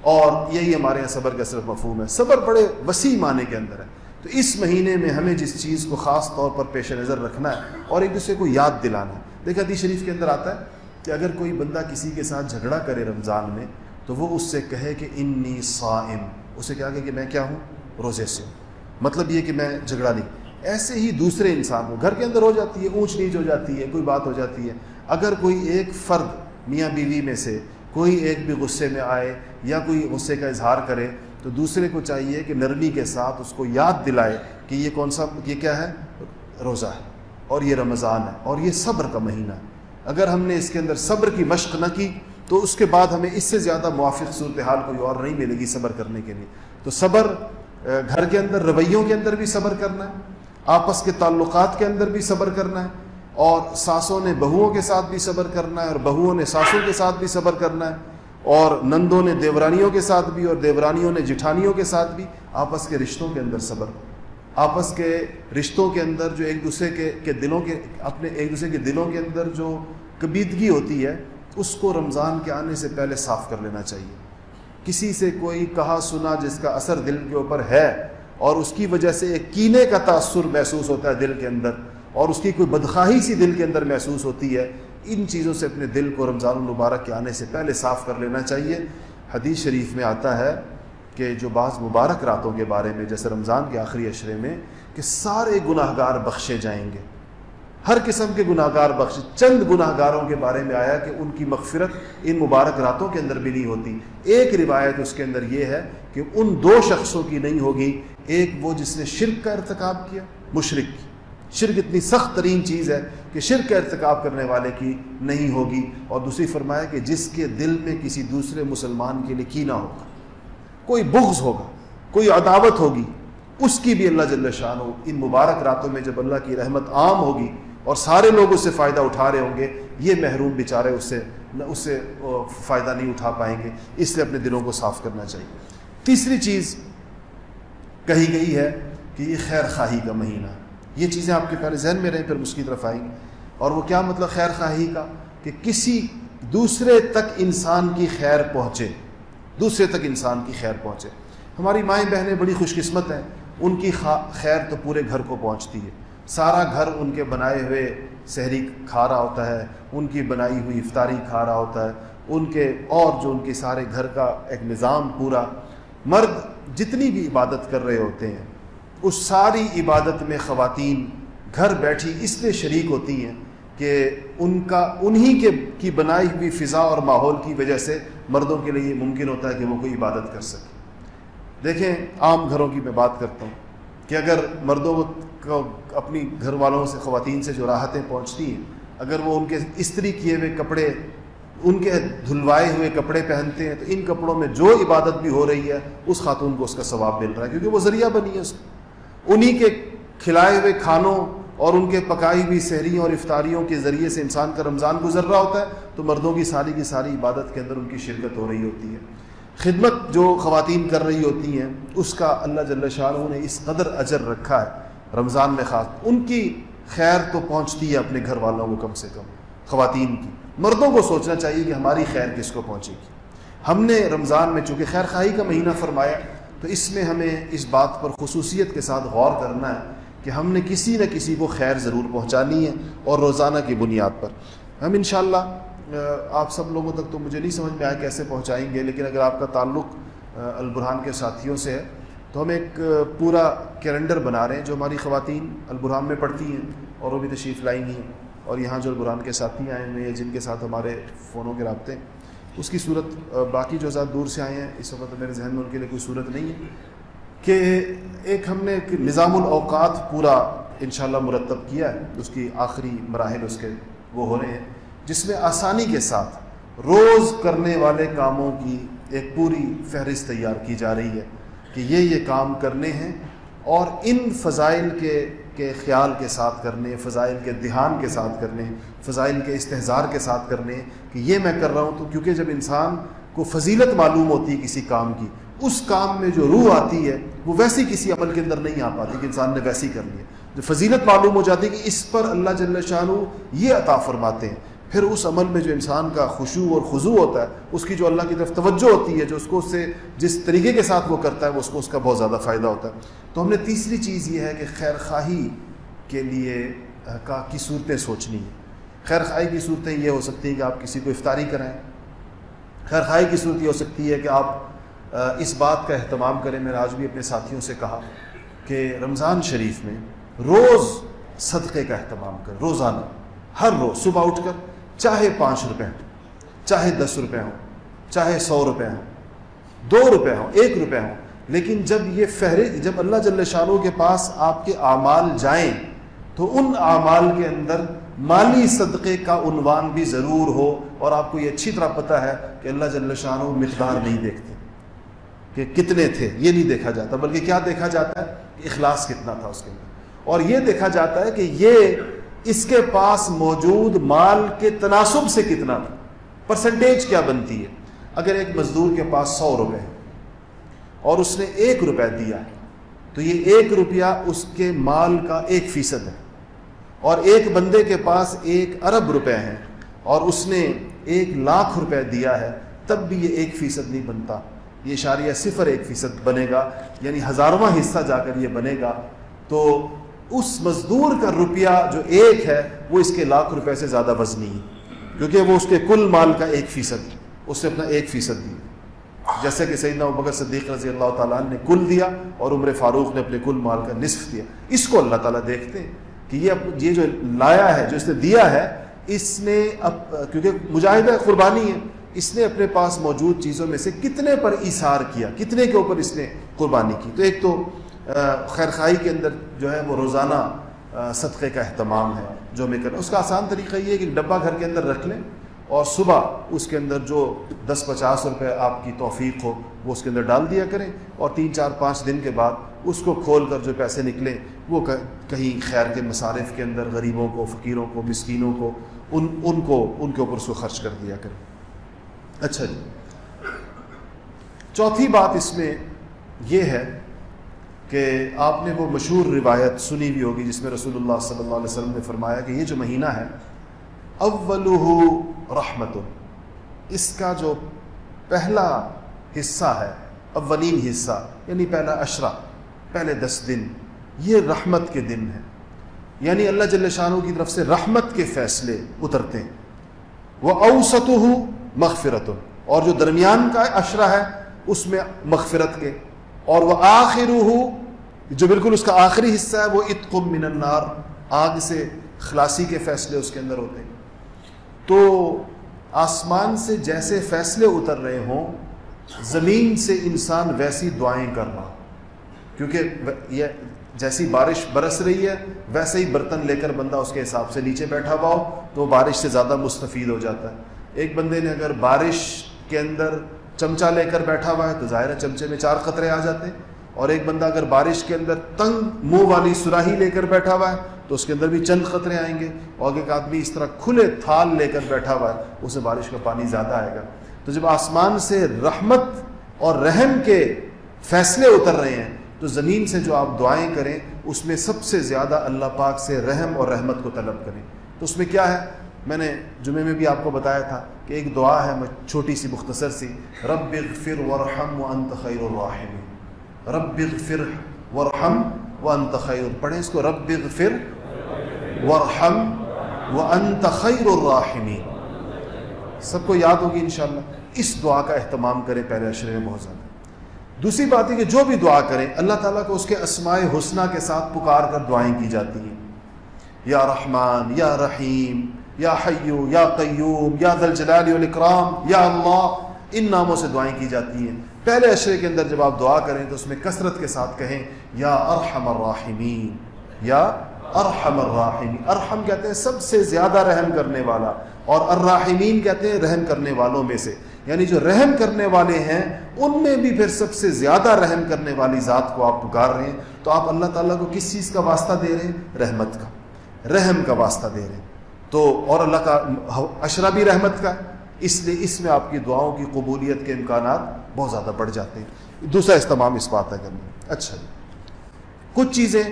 اور یہی ہمارے یہاں صبر کا صرف مفہوم ہے۔ صبر بڑے وسیع معنی کے اندر ہے۔ تو اس مہینے میں ہمیں جس چیز کو خاص طور پر پیش نظر رکھنا ہے اور ایک دوسرے کو یاد دلانا ہے۔ دیکھا دی شریف کے اندر آتا ہے کہ اگر کوئی بندہ کسی کے ساتھ جھگڑا کرے رمضان میں، تو وہ اس سے کہے کہ انی صائم اسے کیا کہ میں کیا ہوں؟ روزے سے ہوں۔ مطلب یہ کہ میں جھگڑا نہیں۔ ایسے ہی دوسرے انسان کو گھر کے اندر ہو جاتی ہے، اونچ نیچ ہو جاتی ہے، کوئی بات ہو جاتی ہے۔ اگر کوئی ایک فرد میاں بیوی میں سے کوئی ایک بھی غصے میں آئے یا کوئی غصے کا اظہار کرے، تو دوسرے کو چاہیے کہ نرمی کے ساتھ اس کو یاد دلائے کہ یہ کون سا، یہ کیا ہے؟ روزہ ہے اور یہ رمضان ہے اور یہ صبر کا مہینہ ہے۔ اگر ہم نے اس کے اندر صبر کی مشق نہ کی، تو اس کے بعد ہمیں اس سے زیادہ موافق صورتحال کوئی اور نہیں ملے گی صبر کرنے کے لیے۔ تو صبر گھر کے اندر، رویوں کے اندر بھی صبر کرنا ہے۔ آپس کے تعلقات کے اندر بھی صبر کرنا ہے اور ساسوں نے بہوؤں کے ساتھ بھی صبر کرنا ہے اور بہوؤں نے ساسوں کے ساتھ بھی صبر کرنا ہے اور نندوں نے دیورانیوں کے ساتھ بھی اور دیورانیوں نے جٹھانیوں کے ساتھ بھی آپس کے رشتوں کے اندر صبر۔ آپس کے رشتوں کے اندر جو ایک دوسرے کے کے دلوں کے اپنے ایک دوسرے کے دلوں کے اندر جو کبیدگی ہوتی ہے، اس کو رمضان کے آنے سے پہلے صاف کر لینا چاہیے۔ کسی سے کوئی کہا سنا جس کا اثر دل کے اوپر ہے اور اس کی وجہ سے ایک کینے کا تاثر محسوس ہوتا ہے دل کے اندر اور اس کی کوئی بدخواہی سی دل کے اندر محسوس ہوتی ہے، ان چیزوں سے اپنے دل کو رمضان المبارک کے آنے سے پہلے صاف کر لینا چاہیے۔ حدیث شریف میں آتا ہے کہ جو بعض مبارک راتوں کے بارے میں، جیسے رمضان کے آخری اشرے میں، کہ سارے گناہ گار بخشے جائیں گے۔ ہر قسم کے گناہ گار بخش، چند گناہ گاروں کے بارے میں آیا کہ ان کی مغفرت ان مبارک راتوں کے اندر بھی نہیں ہوتی۔ ایک روایت اس کے اندر یہ ہے کہ ان دو شخصوں کی نہیں ہوگی ایک وہ جس نے شرک کا ارتکاب کیا مشرق کی۔ شرک اتنی سخت ترین چیز ہے کہ شرک کا ارتکاب کرنے والے کی نہیں ہوگی۔ اور دوسری فرمایا کہ جس کے دل میں کسی دوسرے مسلمان کے لیے کینہ ہوگا، کوئی بغض ہوگا، کوئی عداوت ہوگی، اس کی بھی اللہ جل شاہ ہو ان مبارک راتوں میں جب اللہ کی رحمت عام ہوگی اور سارے لوگ اس سے فائدہ اٹھا رہے ہوں گے، یہ محروم بیچارے اس سے اس سے فائدہ نہیں اٹھا پائیں گے۔ اس لیے اپنے دلوں کو صاف کرنا چاہیے۔ تیسری چیز کہی گئی ہے کہ یہ خیر خواہی کا مہینہ یہ چیزیں آپ کے پہلے ذہن میں رہیں، پھر اس کی طرف آئیں۔ گی اور وہ کیا مطلب خیر خواہی کا؟ کہ کسی دوسرے تک انسان کی خیر پہنچے۔ دوسرے تک انسان کی خیر پہنچے۔ ہماری مائیں بہنیں بڑی خوش قسمت ہیں۔ ان کی خیر تو پورے گھر کو پہنچتی ہے۔ سارا گھر ان کے بنائے ہوئے شہری کھا رہا ہوتا ہے، ان کی بنائی ہوئی افطاری کھا رہا ہوتا ہے۔ ان کے اور جو ان کے سارے گھر کا ایک نظام پورا مرد جتنی بھی عبادت کر رہے ہوتے ہیں، اس ساری عبادت میں خواتین گھر بیٹھی اس لیے شریک ہوتی ہیں کہ ان کا، انہی کے، کی بنائی ہوئی فضا اور ماحول کی وجہ سے مردوں کے لیے یہ ممکن ہوتا ہے کہ وہ کوئی عبادت کر سکے دیکھیں، عام گھروں کی میں بات کرتا ہوں کہ اگر مردوں کو اپنی گھر والوں سے خواتین سے جو راحتیں پہنچتی ہیں، اگر وہ ان کے استری کیے ہوئے کپڑے ان کے دھلوائے ہوئے کپڑے پہنتے ہیں تو ان کپڑوں میں جو عبادت بھی ہو رہی ہے، اس خاتون کو اس کا ثواب مل رہا ہے، کیونکہ وہ ذریعہ بنی ہے اس کو۔ انہی کے کھلائے ہوئے کھانوں اور ان کے پکائی ہوئی سحریوں اور افطاریوں کے ذریعے سے انسان کا رمضان گزر رہا ہوتا ہے، تو مردوں کی ساری کی ساری عبادت کے اندر ان کی شرکت ہو رہی ہوتی ہے۔ خدمت جو خواتین کر رہی ہوتی ہیں، اس کا اللہ جل شاہ نے اس قدر اجر رکھا ہے رمضان میں خاص، ان کی خیر تو پہنچتی ہے اپنے گھر والوں کو کم سے کم، خواتین کی۔ مردوں کو سوچنا چاہیے کہ ہماری خیر کس کو پہنچے گی۔ ہم نے رمضان میں چونکہ خیر خواہی کا مہینہ فرمایا، تو اس میں ہمیں اس بات پر خصوصیت کے ساتھ غور کرنا ہے کہ ہم نے کسی نہ کسی کو خیر ضرور پہنچانی ہے اور روزانہ کی بنیاد پر۔ ہم انشاءاللہ آپ سب لوگوں تک تو مجھے نہیں سمجھ میں آیا کیسے پہنچائیں گے، لیکن اگر آپ کا تعلق البرحان کے ساتھیوں سے ہے، تو ہم ایک پورا کیلنڈر بنا رہے ہیں جو ہماری خواتین البرحان میں پڑھتی ہیں اور وہ بھی تشریف لائیں گی۔ اور یہاں جو البرحان کے ساتھی آئے ہوئے ہیں، جن کے ساتھ ہمارے فونوں کے رابطے، اس کی صورت باقی جو ذات دور سے آئے ہیں، اس وقت میرے ذہن میں ان کے لیے کوئی صورت نہیں ہے کہ ایک ہم نے ایک نظام الاوقات پورا انشاءاللہ مرتب کیا ہے، اس کی آخری مراحل اس کے وہ ہو رہے ہیں، جس میں آسانی کے ساتھ روز کرنے والے کاموں کی ایک پوری فہرست تیار کی جا رہی ہے کہ یہ یہ کام کرنے ہیں اور ان فضائل کے کے خیال کے ساتھ کرنے، فضائل کے دھیان کے ساتھ کرنے، فضائل کے استحظار کے ساتھ کرنے کہ یہ میں کر رہا ہوں تو کیونکہ جب انسان کو فضیلت معلوم ہوتی ہے کسی کام کی، اس کام میں جو روح آتی ہے، وہ ویسی کسی عمل کے اندر نہیں آ پاتی کہ انسان نے ویسی کر لی ہے۔ جو فضیلت معلوم ہو جاتی ہے کہ اس پر اللہ جل شاہ یہ عطا فرماتے ہیں۔ پھر اس عمل میں جو انسان کا خوشو اور خضو ہوتا ہے، اس کی جو اللہ کی طرف توجہ ہوتی ہے، جو اس کو اس سے جس طریقے کے ساتھ وہ کرتا ہے وہ اس کو اس کا بہت زیادہ فائدہ ہوتا ہے۔ تو ہم نے تیسری چیز یہ ہے کہ خیر خواہی کے لیے کا، کی صورتیں سوچنی ہے خیر خائی کی صورتیں یہ ہو سکتی ہیں کہ آپ کسی کو افطاری کرائیں خیر خائی کی صورت یہ ہو سکتی ہے کہ آپ اس بات کا اہتمام کریں، میں نے آج بھی اپنے ساتھیوں سے کہا کہ رمضان شریف میں روز صدقے کا اہتمام کریں، روزانہ، ہر روز، صبح اٹھ کر۔ چاہے پانچ روپے ہوں، چاہے دس روپے ہوں، چاہے سو روپے ہوں، دو روپے ہوں، ایک روپے ہوں، لیکن جب یہ فہرست، جب اللہ جل شاہ کے پاس آپ کے اعمال جائیں، تو ان اعمال کے اندر مالی صدقے کا عنوان بھی ضرور ہو اور آپ کو یہ اچھی طرح پتہ ہے کہ اللہ جل شاہ مقدار نہیں دیکھتے کہ کتنے تھے، یہ نہیں دیکھا جاتا، بلکہ کیا دیکھا جاتا ہے؟ کہ اخلاص کتنا تھا اس کے اندر۔ اور یہ دیکھا جاتا ہے کہ یہ اس کے پاس موجود مال کے تناسب سے کتنا تھا؟ پرسنٹیج کیا بنتی ہے؟ اگر ایک مزدور کے پاس سو روپے اور اس نے ایک روپے دیا ہے، تو یہ ایک روپیہ اس کے مال کا ایک فیصد ہے۔ اور ایک بندے کے پاس ایک ارب روپے ہیں اور اس نے ایک لاکھ روپے دیا ہے، تب بھی یہ ایک فیصد نہیں بنتا۔ یہ اشاریہ صفر ایک فیصد بنے گا یعنی ہزارواں حصہ جا کر یہ بنے گا۔ تو اس مزدور کا روپیہ جو ایک ہے، وہ اس کے لاکھ روپے سے زیادہ وزنی ہے۔ کیونکہ وہ اس کے کل مال کا ایک فیصد، اس نے اپنا ایک فیصد دیا۔ جیسے کہ سیدنا بکر صدیق رضی اللہ تعالیٰ نے کل دیا اور عمر فاروق نے اپنے کل مال کا نصف دیا۔ اس کو اللہ تعالیٰ دیکھتے ہیں کہ یہ یہ جو لایا ہے، جو اس نے دیا ہے، اس نے اب کیونکہ مجاہدہ قربانی ہے، اس نے اپنے پاس موجود چیزوں میں سے کتنے پر اثار کیا، کتنے کے اوپر اس نے قربانی کی۔ تو ایک تو خیر خائی کے اندر جو ہے وہ روزانہ صدقے کا اہتمام ہے، جو ہمیں کریں۔ اس کا آسان طریقہ یہ ہے کہ ڈبہ گھر کے اندر رکھ لیں اور صبح اس کے اندر جو دس پچاس روپے آپ کی توفیق ہو، وہ اس کے اندر ڈال دیا کریں اور تین چار پانچ دن کے بعد اس کو کھول کر جو پیسے نکلیں، وہ کہیں خیر کے مصارف کے اندر، غریبوں کو، فقیروں کو، مسکینوں کو، ان ان کو، ان کے اوپر اس کو خرچ کر دیا کریں۔ اچھا جی۔ چوتھی بات اس میں یہ ہے کہ آپ نے وہ مشہور روایت سنی بھی ہوگی جس میں رسول اللہ صلی اللہ علیہ وسلم نے فرمایا کہ یہ جو مہینہ ہے، اولہ رحمت۔ اس کا جو پہلا حصہ ہے، اولین حصہ یعنی پہلا اشرا پہلے دس دن، یہ رحمت کے دن ہیں یعنی اللہ جل شاہ کی طرف سے رحمت کے فیصلے اترتے ہیں۔ وہ اوسط ہو مغفرت۔ اور جو درمیان کا اشرا ہے، اس میں مغفرت کے۔ اور وہ آخر ہو جو بالکل اس کا آخری حصہ ہے وہ اتقم من النار، آگ سے خلاصی کے فیصلے اس کے اندر ہوتے ہیں۔ تو آسمان سے جیسے فیصلے اتر رہے ہوں، زمین سے انسان ویسی دعائیں کر رہا۔ کیونکہ یہ جیسی بارش برس رہی ہے، ویسے ہی برتن لے کر بندہ اس کے حساب سے نیچے بیٹھا ہوا ہو، تو وہ بارش سے زیادہ مستفید ہو جاتا ہے۔ ایک بندے نے اگر بارش کے اندر چمچہ لے کر بیٹھا ہوا ہے، تو ظاہر ہے چمچے میں چار قطرے آ جاتے ہیں۔ اور ایک بندہ اگر بارش کے اندر تنگ منہ والی سراہی لے کر بیٹھا ہوا ہے، تو اس کے اندر بھی چند خطرے آئیں گے اور ایک آدمی اس طرح کھلے تھال لے کر بیٹھا ہوا ہے، اسے بارش کا پانی زیادہ آئے گا۔ تو جب آسمان سے رحمت اور رحم کے فیصلے اتر رہے ہیں، تو زمین سے جو آپ دعائیں کریں، اس میں سب سے زیادہ اللہ پاک سے رحم اور رحمت کو طلب کریں۔ تو اس میں کیا ہے؟ میں نے جمعے میں بھی آپ کو بتایا تھا کہ ایک دعا ہے چھوٹی سی مختصر سی، رب اغفر ورحم وانت خیر الراحمین۔ رب اغفر ورحم وانت خیر. پڑھیں اس کو رب اغفر ورحم وانت خیر الراحمین. سب کو یاد ہوگی انشاءاللہ. اس دعا کا اہتمام کریں پہلے اشرے میں بہت زیادہ. دوسری بات ہے کہ جو بھی دعا کریں، اللہ تعالیٰ کو اس کے اسماء حسنہ کے ساتھ پکار کر دعائیں کی جاتی ہیں. یا رحمان، یا رحیم، یا حیو، یا قیوم، یا دلجلال والاکرام، یا اللہ، ان ناموں سے دعائیں کی جاتی ہیں. پہلے اشرے کے اندر جب آپ دعا کریں تو اس میں کثرت کے ساتھ کہیں، یا ارحم الراحمین، یا ارحم الراحمین۔ ارحم کہتے ہیں سب سے زیادہ رحم کرنے والا، اور الراحمین کہتے ہیں رحم کرنے والوں میں سے۔ یعنی جو رحم کرنے والے ہیں، ان میں بھی پھر سب سے زیادہ رحم کرنے والی ذات کو آپ پکار رہے ہیں۔ تو آپ اللہ تعالیٰ کو کس چیز کا واسطہ دے رہے ہیں؟ رحمت کا۔ رحم کا واسطہ دے رہے ہیں۔ تو اور اللہ کا اشرا بھی رحمت کا۔ اس لیے اس میں آپ کی دعاؤں کی قبولیت کے امکانات بہت زیادہ بڑھ جاتے ہیں۔ دوسرا استمام اس بات ہے کرنا۔ اچھا جی۔ کچھ چیزیں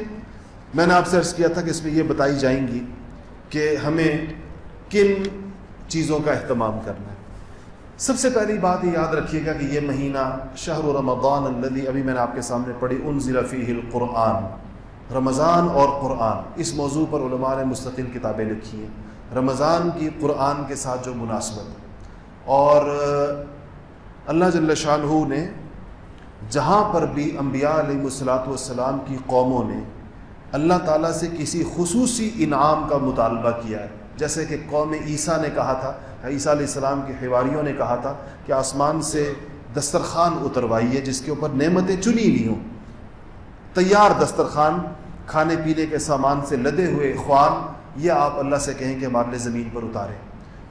میں نے آپ سے عرض کیا تھا کہ اس میں یہ بتائی جائیں گی کہ ہمیں کن چیزوں کا اہتمام کرنا ہے۔ سب سے پہلی بات یہ یاد رکھیے گا کہ یہ مہینہ شہر رمضان الذي ابھی میں نے آپ کے سامنے پڑھی ان فیہ القرآن۔ رمضان اور قرآن۔ اس موضوع پر علماء نے مستقل کتابیں لکھی ہیں۔ رمضان کی قرآن کے ساتھ جو مناسبت اور اللہ جل شاہ نے جہاں پر بھی انبیاء علیہ الصلاۃ والسلام کی قوموں نے اللہ تعالیٰ سے کسی خصوصی انعام کا مطالبہ کیا ہے۔ جیسے کہ قوم عیسیٰ نے کہا تھا، عیسیٰ علیہ السلام کے حواریوں نے کہا تھا کہ آسمان سے دسترخوان اتروائیے جس کے اوپر نعمتیں چنی ہوئی ہوں۔ تیار دسترخوان کھانے پینے کے سامان سے لدے ہوئے خوان، یہ آپ اللہ سے کہیں کہ ہمارے لیے زمین پر اتاریں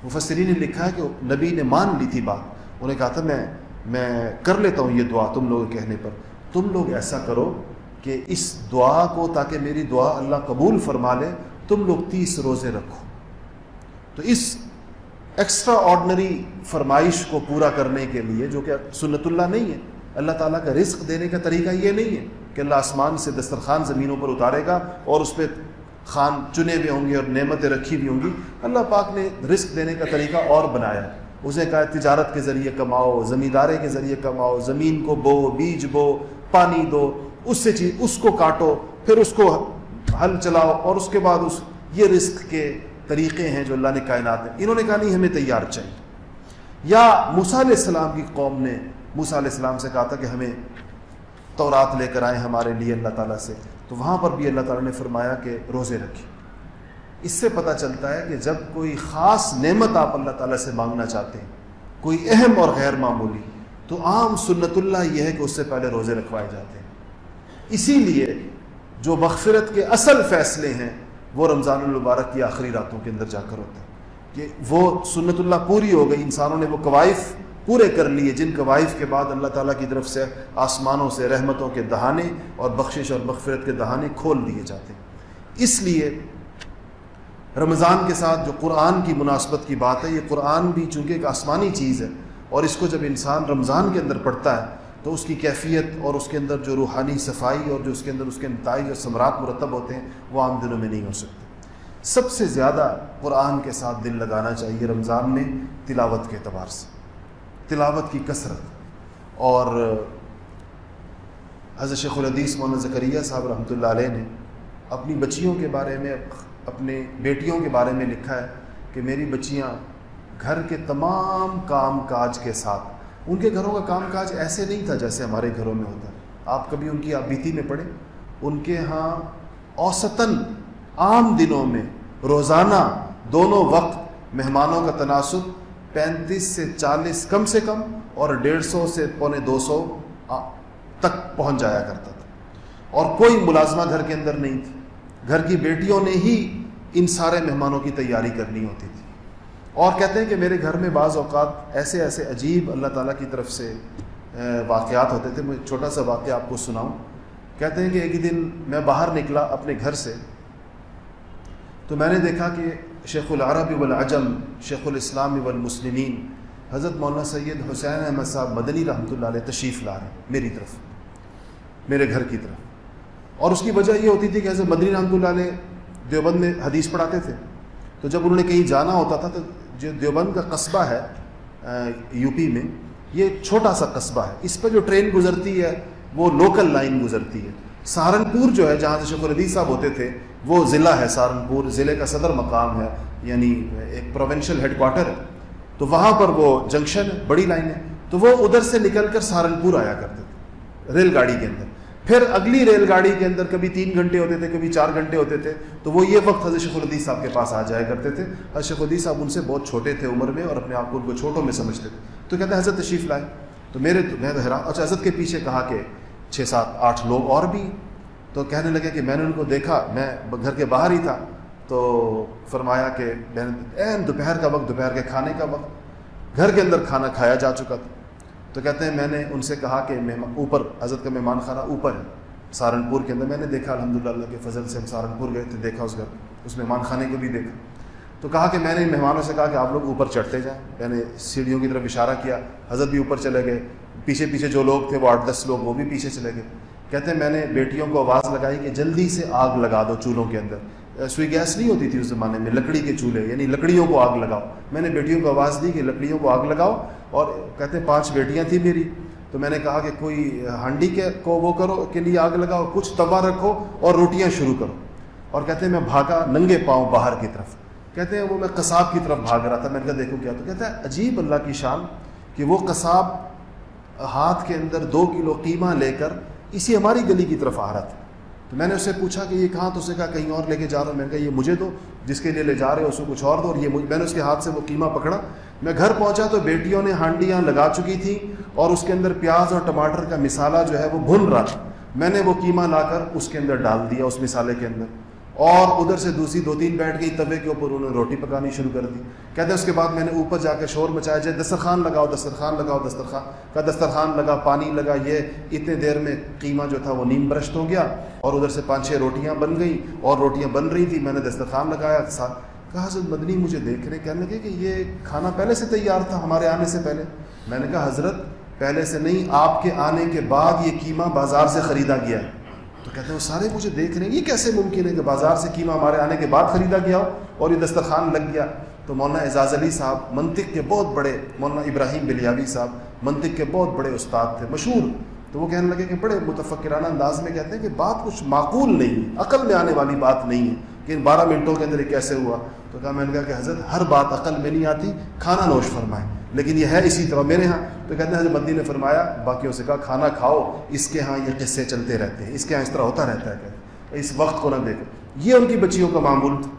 مفسرین نے لکھا ہے کہ نبی نے مان لی تھی بات۔ انہیں کہا تھا، میں میں کر لیتا ہوں یہ دعا تم لوگ کہنے پر۔ تم لوگ ایسا کرو کہ اس دعا کو تاکہ میری دعا اللہ قبول فرما لے، تم لوگ تیس روزے رکھو۔ تو اس ایکسٹرا آرڈنری فرمائش کو پورا کرنے کے لیے، جو کہ سنت اللہ نہیں ہے، اللہ تعالیٰ کا رزق دینے کا طریقہ یہ نہیں ہے کہ اللہ آسمان سے دسترخوان زمینوں پر اتارے گا اور اس پہ خان چنے ہوئے ہوں گے اور نعمتیں رکھی ہوئی ہوں گی۔ اللہ پاک نے رزق دینے کا طریقہ اور بنایا۔ ہے اسے کہا تجارت کے ذریعے کماؤ، زمیندارے کے ذریعے کماؤ، زمین کو بو، بیج بو، پانی دو، اس سے چیز، اس کو کاٹو، پھر اس کو ہل چلاؤ، اور اس کے بعد اس، یہ رزق کے طریقے ہیں جو اللہ نے کائنات ہیں انہوں نے کہا نہیں، ہمیں تیار چاہیے۔ یا موسیٰ علیہ السلام کی قوم نے، موسیٰ علیہ السلام سے کہا تھا کہ ہمیں تورات لے کر آئیں ہمارے لیے اللہ تعالیٰ سے۔ تو وہاں پر بھی اللہ تعالیٰ نے فرمایا کہ روزے رکھیں۔ اس سے پتہ چلتا ہے کہ جب کوئی خاص نعمت آپ اللہ تعالیٰ سے مانگنا چاہتے ہیں، کوئی اہم اور غیر معمولی، تو عام سنت اللہ یہ ہے کہ اس سے پہلے روزے رکھوائے جاتے ہیں۔ اسی لیے جو مغفرت کے اصل فیصلے ہیں، وہ رمضان المبارک کی آخری راتوں کے اندر جا کر ہوتے ہیں۔ کہ وہ سنت اللہ پوری ہو گئی، انسانوں نے وہ قوائف پورے کر لیے، جن قوائف کے بعد اللہ تعالیٰ کی طرف سے آسمانوں سے رحمتوں کے دہانے اور بخشش اور مغفرت کے دہانے کھول دیے جاتے ہیں۔ اس لیے رمضان کے ساتھ جو قرآن کی مناسبت کی بات ہے، یہ قرآن بھی چونکہ ایک آسمانی چیز ہے اور اس کو جب انسان رمضان کے اندر پڑھتا ہے، تو اس کی کیفیت اور اس کے اندر جو روحانی صفائی اور جو اس کے اندر اس کے نتائج اور ثمرات مرتب ہوتے ہیں، وہ عام دنوں میں نہیں ہو سکتے۔ سب سے زیادہ قرآن کے ساتھ دل لگانا چاہیے رمضان میں تلاوت کے اعتبار سے۔ تلاوت کی کثرت۔ اور حضرت شیخ الحدیث مولانا زکریہ صاحب رحمۃ اللہ علیہ نے اپنی بچیوں کے بارے میں اپنے بیٹیوں کے بارے میں لکھا ہے کہ میری بچیاں گھر کے تمام کام کاج کے ساتھ، ان کے گھروں کا کام کاج ایسے نہیں تھا جیسے ہمارے گھروں میں ہوتا۔ ہے آپ کبھی ان کی آپ بیتی میں پڑھیں، ان کے ہاں اوسطاً عام دنوں میں روزانہ دونوں وقت مہمانوں کا تناسب پینتیس سے چالیس کم سے کم اور ڈیڑھ سو سے پونے دو سو تک پہنچ جایا کرتا تھا۔ اور کوئی ملازمہ گھر کے اندر نہیں تھی گھر کی بیٹیوں نے ہی ان سارے مہمانوں کی تیاری کرنی ہوتی تھی۔ اور کہتے ہیں کہ میرے گھر میں بعض اوقات ایسے ایسے عجیب اللہ تعالیٰ کی طرف سے واقعات ہوتے تھے۔ میں چھوٹا سا واقعہ آپ کو سناؤں۔ کہتے ہیں کہ ایک دن میں باہر نکلا اپنے گھر سے۔ تو میں نے دیکھا کہ شیخ العرب والعجم، شیخ الاسلام والمسلمین، حضرت مولانا سید حسین احمد صاحب مدنی رحمۃ اللہ علیہ تشریف لا رہے ہیں، میری طرف، میرے گھر کی طرف۔ اور اس کی وجہ یہ ہوتی تھی کہ حضرت مدنی رحمۃ اللہ علیہ دیوبند میں حدیث پڑھاتے تھے۔ تو جب انہوں نے کہیں جانا ہوتا تھا تو جو دیوبند کا قصبہ ہے یو پی میں، یہ چھوٹا سا قصبہ ہے۔ اس پہ جو ٹرین گزرتی ہے، وہ لوکل لائن گزرتی ہے۔ سہارنپور جو ہے، جہاں سے شکر الدی صاحب ہوتے تھے، وہ ضلع ہے سہارنپور، ضلع کا صدر مقام ہے یعنی ایک پروونشل ہیڈ کوارٹر ہے۔ تو وہاں پر وہ جنکشن ہے، بڑی لائن ہے۔ تو وہ ادھر سے نکل کر سہارنپور آیا کرتے تھے، ریل گاڑی کے اندر۔ پھر اگلی ریل گاڑی کے اندر کبھی تین گھنٹے ہوتے تھے، کبھی چار گھنٹے ہوتے تھے، تو وہ یہ وقت حضرت شیخ الدیث صاحب کے پاس آ جایا کرتے تھے۔ حضرت شیخ الدیث صاحب ان سے بہت چھوٹے تھے عمر میں اور اپنے آپ کو ان کو چھوٹوں میں سمجھتے تھے۔ تو کہتے ہیں، حضرت تشریف لائے۔ تو میرے میں تو حیران اچھا حضرت کے پیچھے کہا کہ چھ سات آٹھ لوگ اور بھی۔ تو کہنے لگے کہ میں نے ان کو دیکھا، میں گھر کے باہر ہی تھا۔ تو فرمایا کہ این دوپہر کا وقت، دوپہر کے کھانے کا وقت۔ گھر کے اندر کھانا کھایا جا چکا تھا۔ تو کہتے ہیں میں نے ان سے کہا کہ مہمان اوپر، حضرت کا مہمان خانہ اوپر ہے، سہارنپور کے اندر۔ میں نے دیکھا الحمد للہ کے فضل سے ہم سہارنپور گئے تھے، دیکھا اس گھر، اس مہمان خانے کو بھی دیکھا۔ تو کہا کہ میں نے مہمانوں سے کہا کہ آپ لوگ اوپر چڑھتے جائیں۔ میں نے سیڑھیوں کی طرف اشارہ کیا، حضرت بھی اوپر چلے گئے۔ پیچھے پیچھے جو لوگ تھے، وہ آٹھ دس لوگ، وہ بھی پیچھے چلے گئے۔ کہتے ہیں میں نے بیٹیوں کو آواز لگائی کہ جلدی سے آگ لگا دو چولہوں کے اندر۔ سوئی گیس نہیں ہوتی تھی اس زمانے میں، لکڑی کے چولہے یعنی لکڑیوں کو آگ لگاؤ۔ میں نے بیٹیوں کو آواز دی کہ لکڑیوں کو آگ لگاؤ۔ اور کہتے ہیں، پانچ بیٹیاں تھیں میری۔ تو میں نے کہا کہ کوئی ہانڈی کے کو وہ کرو کے لیے آگ لگاؤ، کچھ توا رکھو اور روٹیاں شروع کرو۔ اور کہتے ہیں، میں بھاگا ننگے پاؤں باہر کی طرف۔ کہتے ہیں، وہ میں قصاب کی طرف بھاگ رہا تھا۔ میں نے کہا، دیکھو کیا تو۔ کہتا ہے، عجیب اللہ کی شان کہ وہ قصاب ہاتھ کے اندر دو کلو قیمہ لے کر اسی ہماری گلی کی طرف آ رہا تھا۔ تو میں نے اس سے پوچھا کہ یہ کہاں تو اسے کہا کہیں اور لے کے جا رہا ہوں؟ میں نے کہا یہ مجھے دو، جس کے لیے لے جا رہے ہو اس کو کچھ اور دو، اور یہ میں نے اس کے ہاتھ سے وہ قیمہ پکڑا۔ میں گھر پہنچا تو بیٹیوں نے ہانڈیاں لگا چکی تھیں اور اس کے اندر پیاز اور ٹماٹر کا مسالہ جو ہے وہ بھن رہا تھا۔ میں نے وہ قیمہ لا کر اس کے اندر ڈال دیا، اس مسالے کے اندر۔ اور ادھر سے دوسری دو تین بیٹھ گئی توے کے اوپر انہوں نے روٹی پکانی شروع کر دی۔ کہتے ہیں اس کے بعد میں نے اوپر جا کے شور مچایا جائے دسترخوان لگاؤ دسترخوان لگاؤ، دسترخوان۔ کا دسترخوان لگا، پانی لگا، یہ اتنے دیر میں قیمہ جو تھا وہ نیم برشت ہو گیا۔ اور ادھر سے پانچ چھ روٹیاں بن گئیں اور روٹیاں بن رہی تھیں، میں نے دسترخوان لگایا۔ کہا، حضرت مدنی، مجھے دیکھ رہے کہنے لگے کہ یہ کھانا پہلے سے تیار تھا، ہمارے آنے سے پہلے۔ میں نے کہا، حضرت، پہلے سے نہیں، آپ کے آنے کے بعد یہ قیمہ بازار سے خریدا گیا ہے۔ تو کہتے ہیں وہ سارے مجھے دیکھ رہے ہیں، یہ کیسے ممکن ہے کہ بازار سے قیمہ ہمارے آنے کے بعد خریدا گیا ہو اور یہ دسترخوان لگ گیا؟ تو مولانا اعزاز علی صاحب منطق کے بہت بڑے، مولانا ابراہیم بلیاوی صاحب منطق کے بہت بڑے استاد تھے، مشہور۔ تو وہ کہنے لگے کہ بڑے متفقرانہ انداز میں کہتے ہیں کہ بات کچھ معقول نہیں ہے، عقل میں آنے والی بات نہیں ہے کہ ان بارہ منٹوں کے اندر یہ کیسے ہوا؟ تو کہا، میں نے کہا کہ حضرت، ہر بات عقل میں نہیں آتی، کھانا نوش فرمائے لیکن یہ ہے اسی طرح میرے ہاں۔ تو کہتے ہیں حضرت مدی نے فرمایا، باقیوں سے کہا، کھانا کھاؤ، اس کے ہاں یہ قصے چلتے رہتے ہیں، اس کے ہاں اس طرح ہوتا رہتا ہے کہ اس وقت کو نہ دیکھو۔ یہ ان کی بچیوں کا معمول۔ تھا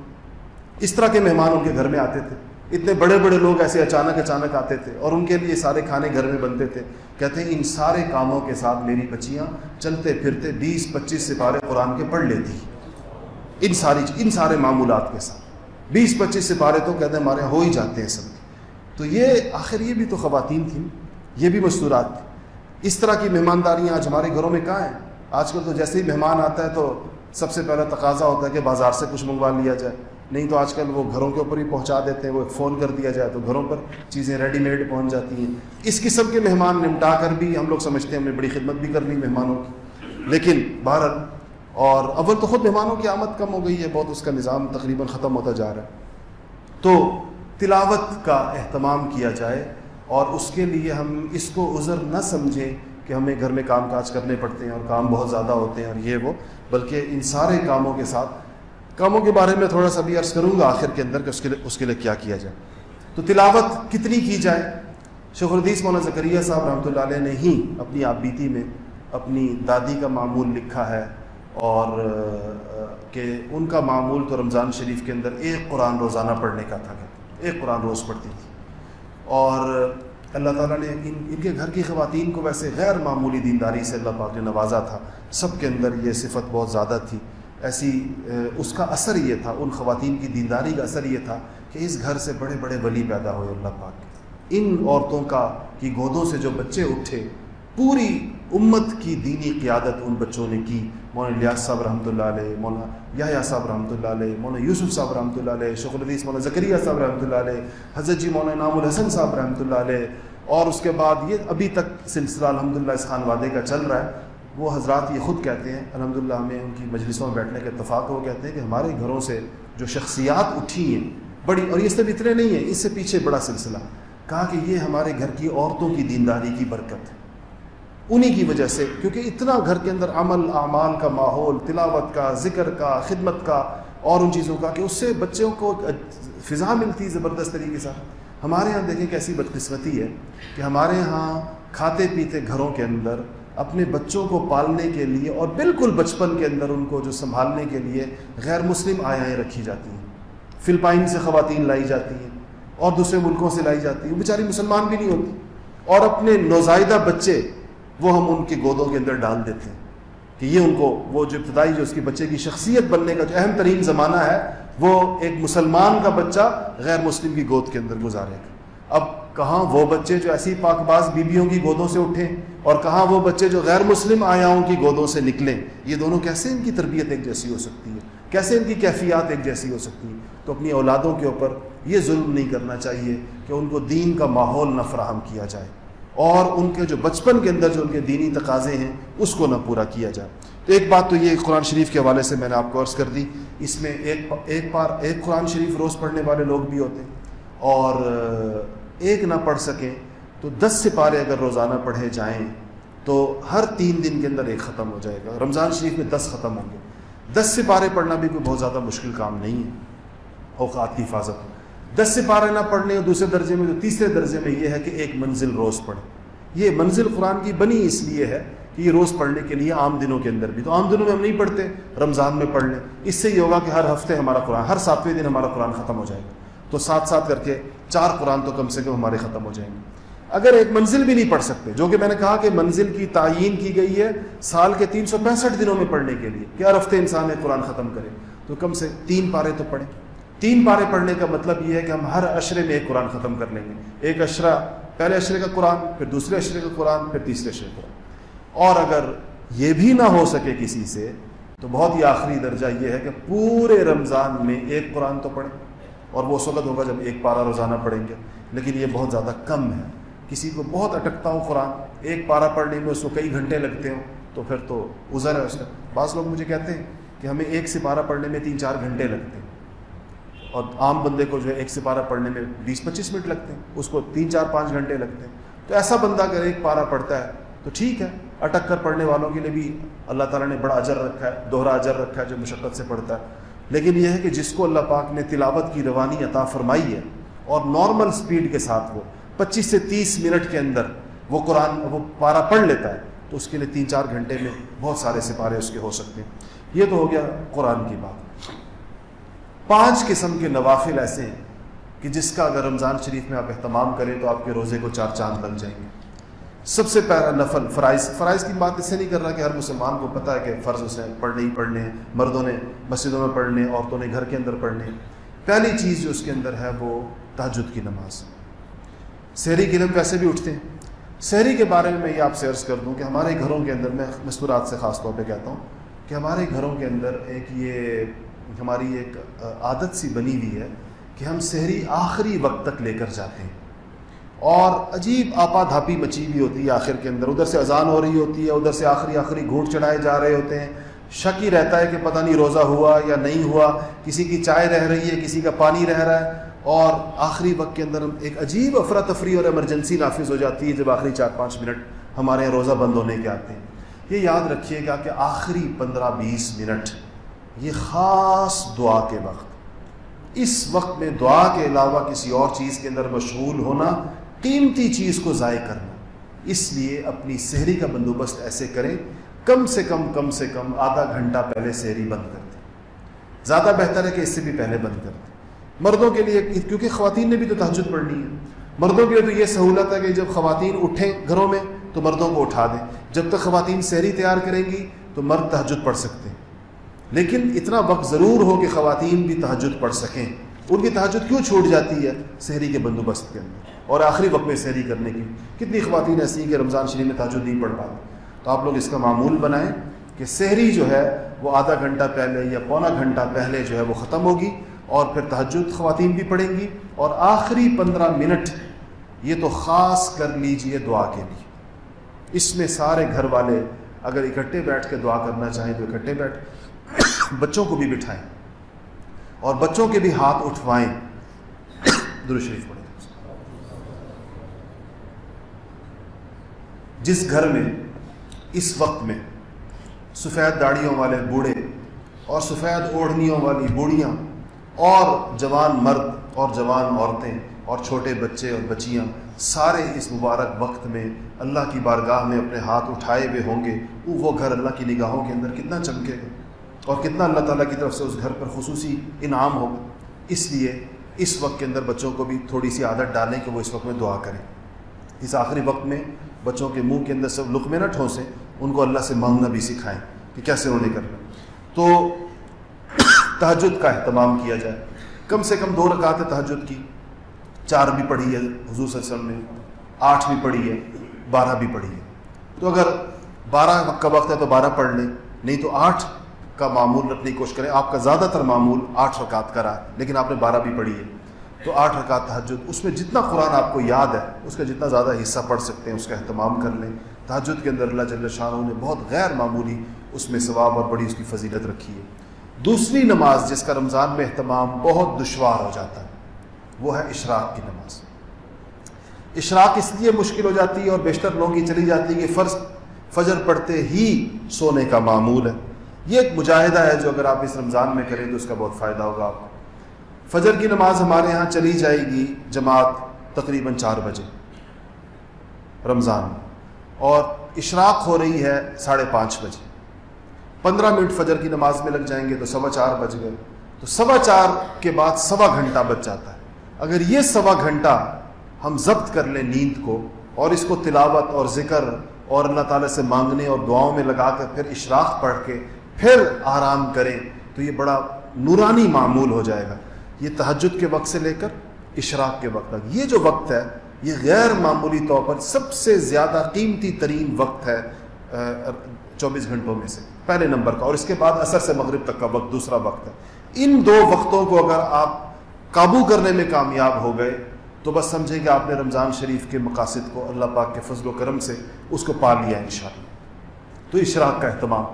اس طرح کے مہمان ان کے گھر میں آتے تھے۔ اتنے بڑے بڑے لوگ ایسے اچانک اچانک آتے تھے اور ان کے لیے سارے کھانے گھر میں بنتے تھے۔ کہتے ہیں، ان سارے کاموں کے ساتھ میری بچیاں چلتے پھرتے بیس، پچیس سپارے قرآن کے پڑھ لیتی۔ ان ساری، ان سارے معمولات کے ساتھ۔ بیس، پچیس سپارے تو کہتے ہیں ہمارے ہو ہی جاتے ہیں سب۔ تو یہ آخر یہ بھی تو خواتین تھیں، یہ بھی مستورات تھیں۔ اس طرح کی مہمانداریاں آج ہمارے گھروں میں کہاں ہیں؟ آج کل تو جیسے ہی مہمان آتا ہے تو سب سے پہلا تقاضا ہوتا ہے کہ بازار سے کچھ منگوا لیا جائے۔ نہیں تو آج کل وہ گھروں کے اوپر ہی پہنچا دیتے ہیں، وہ فون کر دیا جائے تو گھروں پر چیزیں ریڈی میڈ پہنچ جاتی ہیں۔ اس قسم کے مہمان نمٹا کر بھی ہم لوگ سمجھتے ہیں ہم نے بڑی خدمت بھی کرنی مہمانوں کی۔ لیکن بہرحال، اور اول تو خود مہمانوں کی آمد کم ہو گئی ہے، بہت اس کا نظام تقریباً ختم ہوتا جا رہا ہے۔ تو تلاوت کا اہتمام کیا جائے اور اس کے لیے ہم اس کو عذر نہ سمجھیں کہ ہمیں گھر میں کام کاج کرنے پڑتے ہیں اور کام بہت زیادہ ہوتے ہیں اور یہ وہ، بلکہ ان سارے کاموں کے ساتھ، کاموں کے بارے میں تھوڑا سا بھی عرض کروں گا آخر کے اندر کہ اس کے لیے، اس کے لیے کیا کیا جائے۔ تو تلاوت کتنی کی جائے؟ شیخ الدیس مولانا زکریہ صاحب رحمۃ اللہ علیہ نے ہی اپنی آپ بیتی میں اپنی دادی کا معمول لکھا ہے اور کہ ان کا معمول تو رمضان شریف کے اندر ایک قرآن روزانہ پڑھنے کا تھا۔ ایک قرآن روز پڑھتی تھی۔ اور اللہ تعالیٰ نے ان ان کے گھر کی خواتین کو ویسے غیر معمولی دینداری سے اللہ پاک نے نوازا تھا۔ سب کے اندر یہ صفت بہت زیادہ تھی۔ ایسی اس کا اثر یہ تھا، ان خواتین کی دینداری کا اثر یہ تھا کہ اس گھر سے بڑے بڑے ولی پیدا ہوئے اللہ پاک۔ ان عورتوں کا، کی گودوں سے جو بچے اٹھے، پوری امت کی دینی قیادت ان بچوں نے کی۔ مولانا الیاس صاحب رحمۃ اللہ علیہ، مولانا یا صاحب رحمۃ اللہ علیہ، مولانا یوسف صاحب رحمۃ اللہ علیہ شکر الدیس مولانا زکریہ صاحب رحمۃ اللہ علیہ، حضرت جی مولانا نام الحسن صاحب رحمۃ اللہ علیہ، اور اس کے بعد یہ ابھی تک سلسلہ الحمد للہ اس خان وادے کا چل رہا ہے، وہ حضرات یہ خود کہتے ہیں الحمد للہ ہمیں ان کی مجلسوں میں بیٹھنے کے اتفاق وہ کہتے ہیں کہ ہمارے گھروں سے جو شخصیات اٹھی ہیں، بڑی اور یہ صرف اتنے نہیں ہیں، اس سے پیچھے بڑا سلسلہ، کہا کہ یہ ہمارے گھر کی عورتوں کی دینداری کی برکت ہے۔ انہی کی وجہ سے، کیونکہ اتنا گھر کے اندر عمل، اعمال کا ماحول، تلاوت کا، ذکر کا، خدمت کا اور ان چیزوں کا، کہ اس سے بچوں کو فضا ملتی زبردست طریقے سے۔ ہمارے یہاں دیکھیں کیسی بدقسمتی ہے کہ ہمارے یہاں کھاتے پیتے گھروں کے اندر اپنے بچوں کو پالنے کے لیے اور بالکل بچپن کے اندر ان کو جو سنبھالنے کے لیے غیر مسلم آیائیں رکھی جاتی ہیں۔ فلپائن سے خواتین لائی جاتی ہیں اور دوسرے ملکوں سے لائی جاتی ہیں۔ بیچاری مسلمان بھی نہیں ہوتی۔ اور اپنے نوزائیدہ بچے وہ ہم ان کے گودوں کے اندر ڈال دیتے ہیں کہ یہ ان کو وہ جو ابتدائی جو اس کی بچے کی شخصیت بننے کا جو اہم ترین زمانہ ہے، وہ ایک مسلمان کا بچہ غیر مسلم کی گود کے اندر گزارے گا۔ اب کہاں وہ بچے جو ایسی پاک باز بیویوں کی گودوں سے اٹھیں اور کہاں وہ بچے جو غیر مسلم آیاؤں کی گودوں سے نکلیں، یہ دونوں کیسے ان کی تربیت ایک جیسی ہو سکتی ہے؟ کیسے ان کی کیفیات ایک جیسی ہو سکتی ہے تو اپنی اولادوں کے اوپر یہ ظلم نہیں کرنا چاہیے کہ ان کو دین کا ماحول نہ فراہم کیا جائے۔ اور ان کے جو بچپن کے اندر جو ان کے دینی تقاضے ہیں، اس کو نہ پورا کیا جائے۔ تو ایک بات تو یہ قرآن شریف کے حوالے سے میں نے آپ کو عرض کر دی، اس میں ایک ایک بار ایک قرآن شریف روز پڑھنے والے لوگ بھی ہوتے ہیں۔ اور ایک نہ پڑھ سکیں تو دس سپارے اگر روزانہ پڑھے جائیں تو ہر تین دن کے اندر ایک ختم ہو جائے گا۔ رمضان شریف میں دس ختم ہوں گے۔ دس سپارے پڑھنا بھی کوئی بہت زیادہ مشکل کام نہیں ہے، اوقات کی حفاظت۔ ہو دس سے پارے نہ پڑھنے دوسرے درجے میں تو تیسرے درجے میں یہ ہے کہ ایک منزل روز پڑھیں۔ یہ منزل قرآن کی بنی اس لیے ہے کہ یہ روز پڑھنے کے لیے عام دنوں کے اندر بھی۔ تو عام دنوں میں ہم نہیں پڑھتے، رمضان میں پڑھ لیں۔ اس سے یہ ہوگا کہ ہر ہفتے ہمارا قرآن، ہر ساتویں دن ہمارا قرآن ختم ہو جائے گا۔ تو ساتھ ساتھ کر کے چار قرآن تو کم سے کم ہمارے ختم ہو جائیں گے۔ اگر ایک منزل بھی نہیں پڑھ سکتے، جو کہ میں نے کہا کہ منزل کی تعین کی گئی ہے سال کے تین سو پینسٹھ دنوں میں پڑھنے کے لیے، کہ ہر ہفتے انسان ایک قرآن ختم کرے، تو کم سے تین پارے تو پڑھیں۔ تین پارے پڑھنے کا مطلب یہ ہے کہ ہم ہر اشرے میں ایک قرآن ختم کر لیں گے۔ ایک اشرہ پہلے اشرے کا قرآن، پھر دوسرے اشرے کا قرآن، پھر تیسرے اشرے کا قرآن۔ اور اگر یہ بھی نہ ہو سکے کسی سے، تو بہت ہی آخری درجہ یہ ہے کہ پورے رمضان میں ایک قرآن تو پڑھیں۔ اور وہ اس وقت ہوگا جب ایک پارا روزانہ پڑھیں گے۔ لیکن یہ بہت زیادہ کم ہے۔ کسی کو بہت اٹکتا ہوں قرآن، ایک پارا پڑھنے میں اس کو کئی گھنٹے لگتے ہوں، تو پھر تو ازر ہے اس کا۔ بعض لوگ مجھے کہتے ہیں کہ ہمیں ایک سپارہ پڑھنے میں تین چار گھنٹے لگتے ہیں۔ اور عام بندے کو جو ہے ایک سپارہ پڑھنے میں بیس پچیس منٹ لگتے ہیں، اس کو تین چار پانچ گھنٹے لگتے ہیں۔ تو ایسا بندہ اگر ایک پارا پڑھتا ہے تو ٹھیک ہے، اٹک کر پڑھنے والوں کے لیے بھی اللہ تعالیٰ نے بڑا اجر رکھا ہے، دوہرا اجر رکھا ہے جو مشقت سے پڑھتا ہے۔ لیکن یہ ہے کہ جس کو اللہ پاک نے تلاوت کی روانی عطا فرمائی ہے اور نارمل سپیڈ کے ساتھ وہ پچیس سے تیس منٹ کے اندر وہ قرآن، وہ پارا پڑھ لیتا ہے، تو اس کے لیے تین چار گھنٹے میں بہت سارے سپارے اس کے ہو سکتے ہیں۔ یہ تو ہو گیا قرآن کی بات۔ پانچ قسم کے نوافل ایسے ہیں کہ جس کا اگر رمضان شریف میں آپ اہتمام کریں تو آپ کے روزے کو چار چاند لگ جائیں گے۔ سب سے پہلا نفل فرائض۔ فرائض کی بات اس سے نہیں کر رہا کہ ہر مسلمان کو پتہ ہے کہ فرض اسے پڑھنے ہی پڑھنے مردوں نے مسجدوں میں پڑھنے عورتوں نے گھر کے اندر پڑھنے پہلی چیز جو اس کے اندر ہے وہ تاجد کی نماز۔ شہری کے دن ویسے بھی اٹھتے ہیں۔ شہری کے بارے میں میں یہ آپ سے عرض کر دوں کہ ہمارے گھروں کے اندر میں مستورات سے خاص طور پہ کہتا ہوں کہ ہمارے گھروں کے اندر ایک یہ ہماری ایک عادت سی بنی ہوئی ہے کہ ہم شہری آخری وقت تک لے کر جاتے ہیں۔ اور عجیب آپا دھاپی مچی ہوئی ہوتی ہے آخر کے اندر۔ ادھر سے اذان ہو رہی ہوتی ہے، ادھر سے آخری آخری گھوٹ چڑھائے جا رہے ہوتے ہیں۔ شک ہی رہتا ہے کہ پتہ نہیں روزہ ہوا یا نہیں ہوا۔ کسی کی چائے رہ رہی ہے، کسی کا پانی رہ رہا ہے۔ اور آخری وقت کے اندر ایک عجیب افراتفری اور ایمرجنسی نافذ ہو جاتی ہے جب آخری چار پانچ منٹ ہمارے یہاں روزہ بند ہونے کے آتے ہیں۔ یہ یاد رکھیے گا کہ آخری پندرہ بیس منٹ یہ خاص دعا کے وقت۔ اس وقت میں دعا کے علاوہ کسی اور چیز کے اندر مشغول ہونا، قیمتی چیز کو ضائع کرنا۔ اس لیے اپنی شہری کا بندوبست ایسے کریں، کم سے کم کم سے کم آدھا گھنٹہ پہلے شہری بند کر دیں۔ زیادہ بہتر ہے کہ اس سے بھی پہلے بند کر دیں۔ مردوں کے لیے، کیونکہ خواتین نے بھی تو تحجد پڑھنی ہے۔ مردوں کے لیے تو یہ سہولت ہے کہ جب خواتین اٹھیں گھروں میں تو مردوں کو اٹھا دیں۔ جب تک خواتین شہری تیار کریں گی تو مرد تحجد پڑھ سکتے ہیں۔ لیکن اتنا وقت ضرور ہو کہ خواتین بھی تحجد پڑھ سکیں۔ ان کی تحجد کیوں چھوٹ جاتی ہے شہری کے بندوبست کے اندر؟ اور آخری وقت میں سحری کرنے کی۔ کتنی خواتین ایسی ہیں کہ رمضان شریف میں تحجد نہیں پڑھ پاتی تو آپ لوگ اس کا معمول بنائیں کہ سحری جو ہے وہ آدھا گھنٹہ پہلے یا پونا گھنٹہ پہلے جو ہے وہ ختم ہوگی اور پھر تحجد خواتین بھی پڑھیں گی۔ اور آخری پندرہ منٹ یہ تو خاص کر لیجیے دعا کے لیے۔ اس میں سارے گھر والے اگر اکٹھے بیٹھ کے دعا کرنا چاہیں تو اکٹھے بیٹھ۔ بچوں کو بھی بٹھائیں اور بچوں کے بھی ہاتھ اٹھوائیں۔ شریف پڑھیں۔ جس گھر میں، اس وقت میں سفید داڑیوں والے بوڑھے اور سفید اوڑھنیوں والی بوڑھیاں اور جوان مرد اور جوان عورتیں اور چھوٹے بچے اور بچیاں سارے اس مبارک وقت میں اللہ کی بارگاہ میں اپنے ہاتھ اٹھائے ہوئے ہوں گے، وہ گھر اللہ کی نگاہوں کے اندر کتنا چمکے گا۔ اور کتنا اللہ تعالیٰ کی طرف سے اس گھر پر خصوصی انعام ہوگا اس لیے اس وقت کے اندر بچوں کو بھی تھوڑی سی عادت ڈالیں کہ وہ اس وقت میں دعا کریں۔ اس آخری وقت میں بچوں کے منہ کے اندر سب لقمے نہ ٹھونسیں ان کو اللہ سے مانگنا بھی سکھائیں کہ کیسے انہوں نے کرنا۔ تو تہجد کا اہتمام کیا جائے۔ کم سے کم دو رکعت تہجد کی، چار بھی پڑھی ہے حضور صلی اللہ علیہ وسلم نے، آٹھ بھی پڑھی ہے، بارہ بھی پڑھی ہے۔ تو اگر بارہ کا وقت ہے تو بارہ پڑھ لیں، نہیں تو آٹھ کا معمول رکھنے کی کوشش کریں۔ آپ کا زیادہ تر معمول آٹھ رکعت کرا ہے، لیکن آپ نے بارہ بھی پڑھی ہے۔ تو آٹھ رکعت تحجد اس میں جتنا قرآن آپ کو یاد ہے، اس کا جتنا زیادہ حصہ پڑھ سکتے ہیں، اس کا اہتمام کر لیں۔ تحجد کے اندر اللہ جل شاہ نے بہت غیر معمولی اس میں ثواب اور بڑی اس کی فضیلت رکھی ہے۔ دوسری نماز جس کا رمضان میں اہتمام بہت دشوار ہو جاتا ہے، وہ ہے اشراق کی نماز۔ اشراق اس لیے مشکل ہو جاتی ہے اور بیشتر لوگوں کی چلی جاتی ہے کہ فرض فجر پڑھتے ہی سونے کا معمول ہے۔ یہ ایک مجاہدہ ہے جو اگر آپ اس رمضان میں کریں تو اس کا بہت فائدہ ہوگا آپ کو۔ فجر کی نماز ہمارے ہاں چلی جائے گی جماعت تقریباً چار بجے، رمضان اور اشراق ہو رہی ہے ساڑھے پانچ بجے۔ پندرہ منٹ فجر کی نماز میں لگ جائیں گے تو سوا چار بج گئے۔ تو سوا چار کے بعد سوا گھنٹہ بچ جاتا ہے۔ اگر یہ سوا گھنٹہ ہم ضبط کر لیں نیند کو اور اس کو تلاوت اور ذکر اور اللہ تعالیٰ سے مانگنے اور دعاؤں میں لگا کر پھر اشراق پڑھ کے پھر آرام کریں تو یہ بڑا نورانی معمول ہو جائے گا۔ یہ تہجد کے وقت سے لے کر اشراق کے وقت تک۔ یہ جو وقت ہے، یہ غیر معمولی طور پر سب سے زیادہ قیمتی ترین وقت ہے چوبیس گھنٹوں میں سے۔ پہلے نمبر کا۔ اور اس کے بعد اثر سے مغرب تک کا وقت دوسرا وقت ہے۔ ان دو وقتوں کو اگر آپ قابو کرنے میں کامیاب ہو گئے، تو بس سمجھیں کہ آپ نے رمضان شریف کے مقاصد کو اللہ پاک کے فضل و کرم سے اس کو پا لیا ان شاء اللہ تو اشراق کا اہتمام۔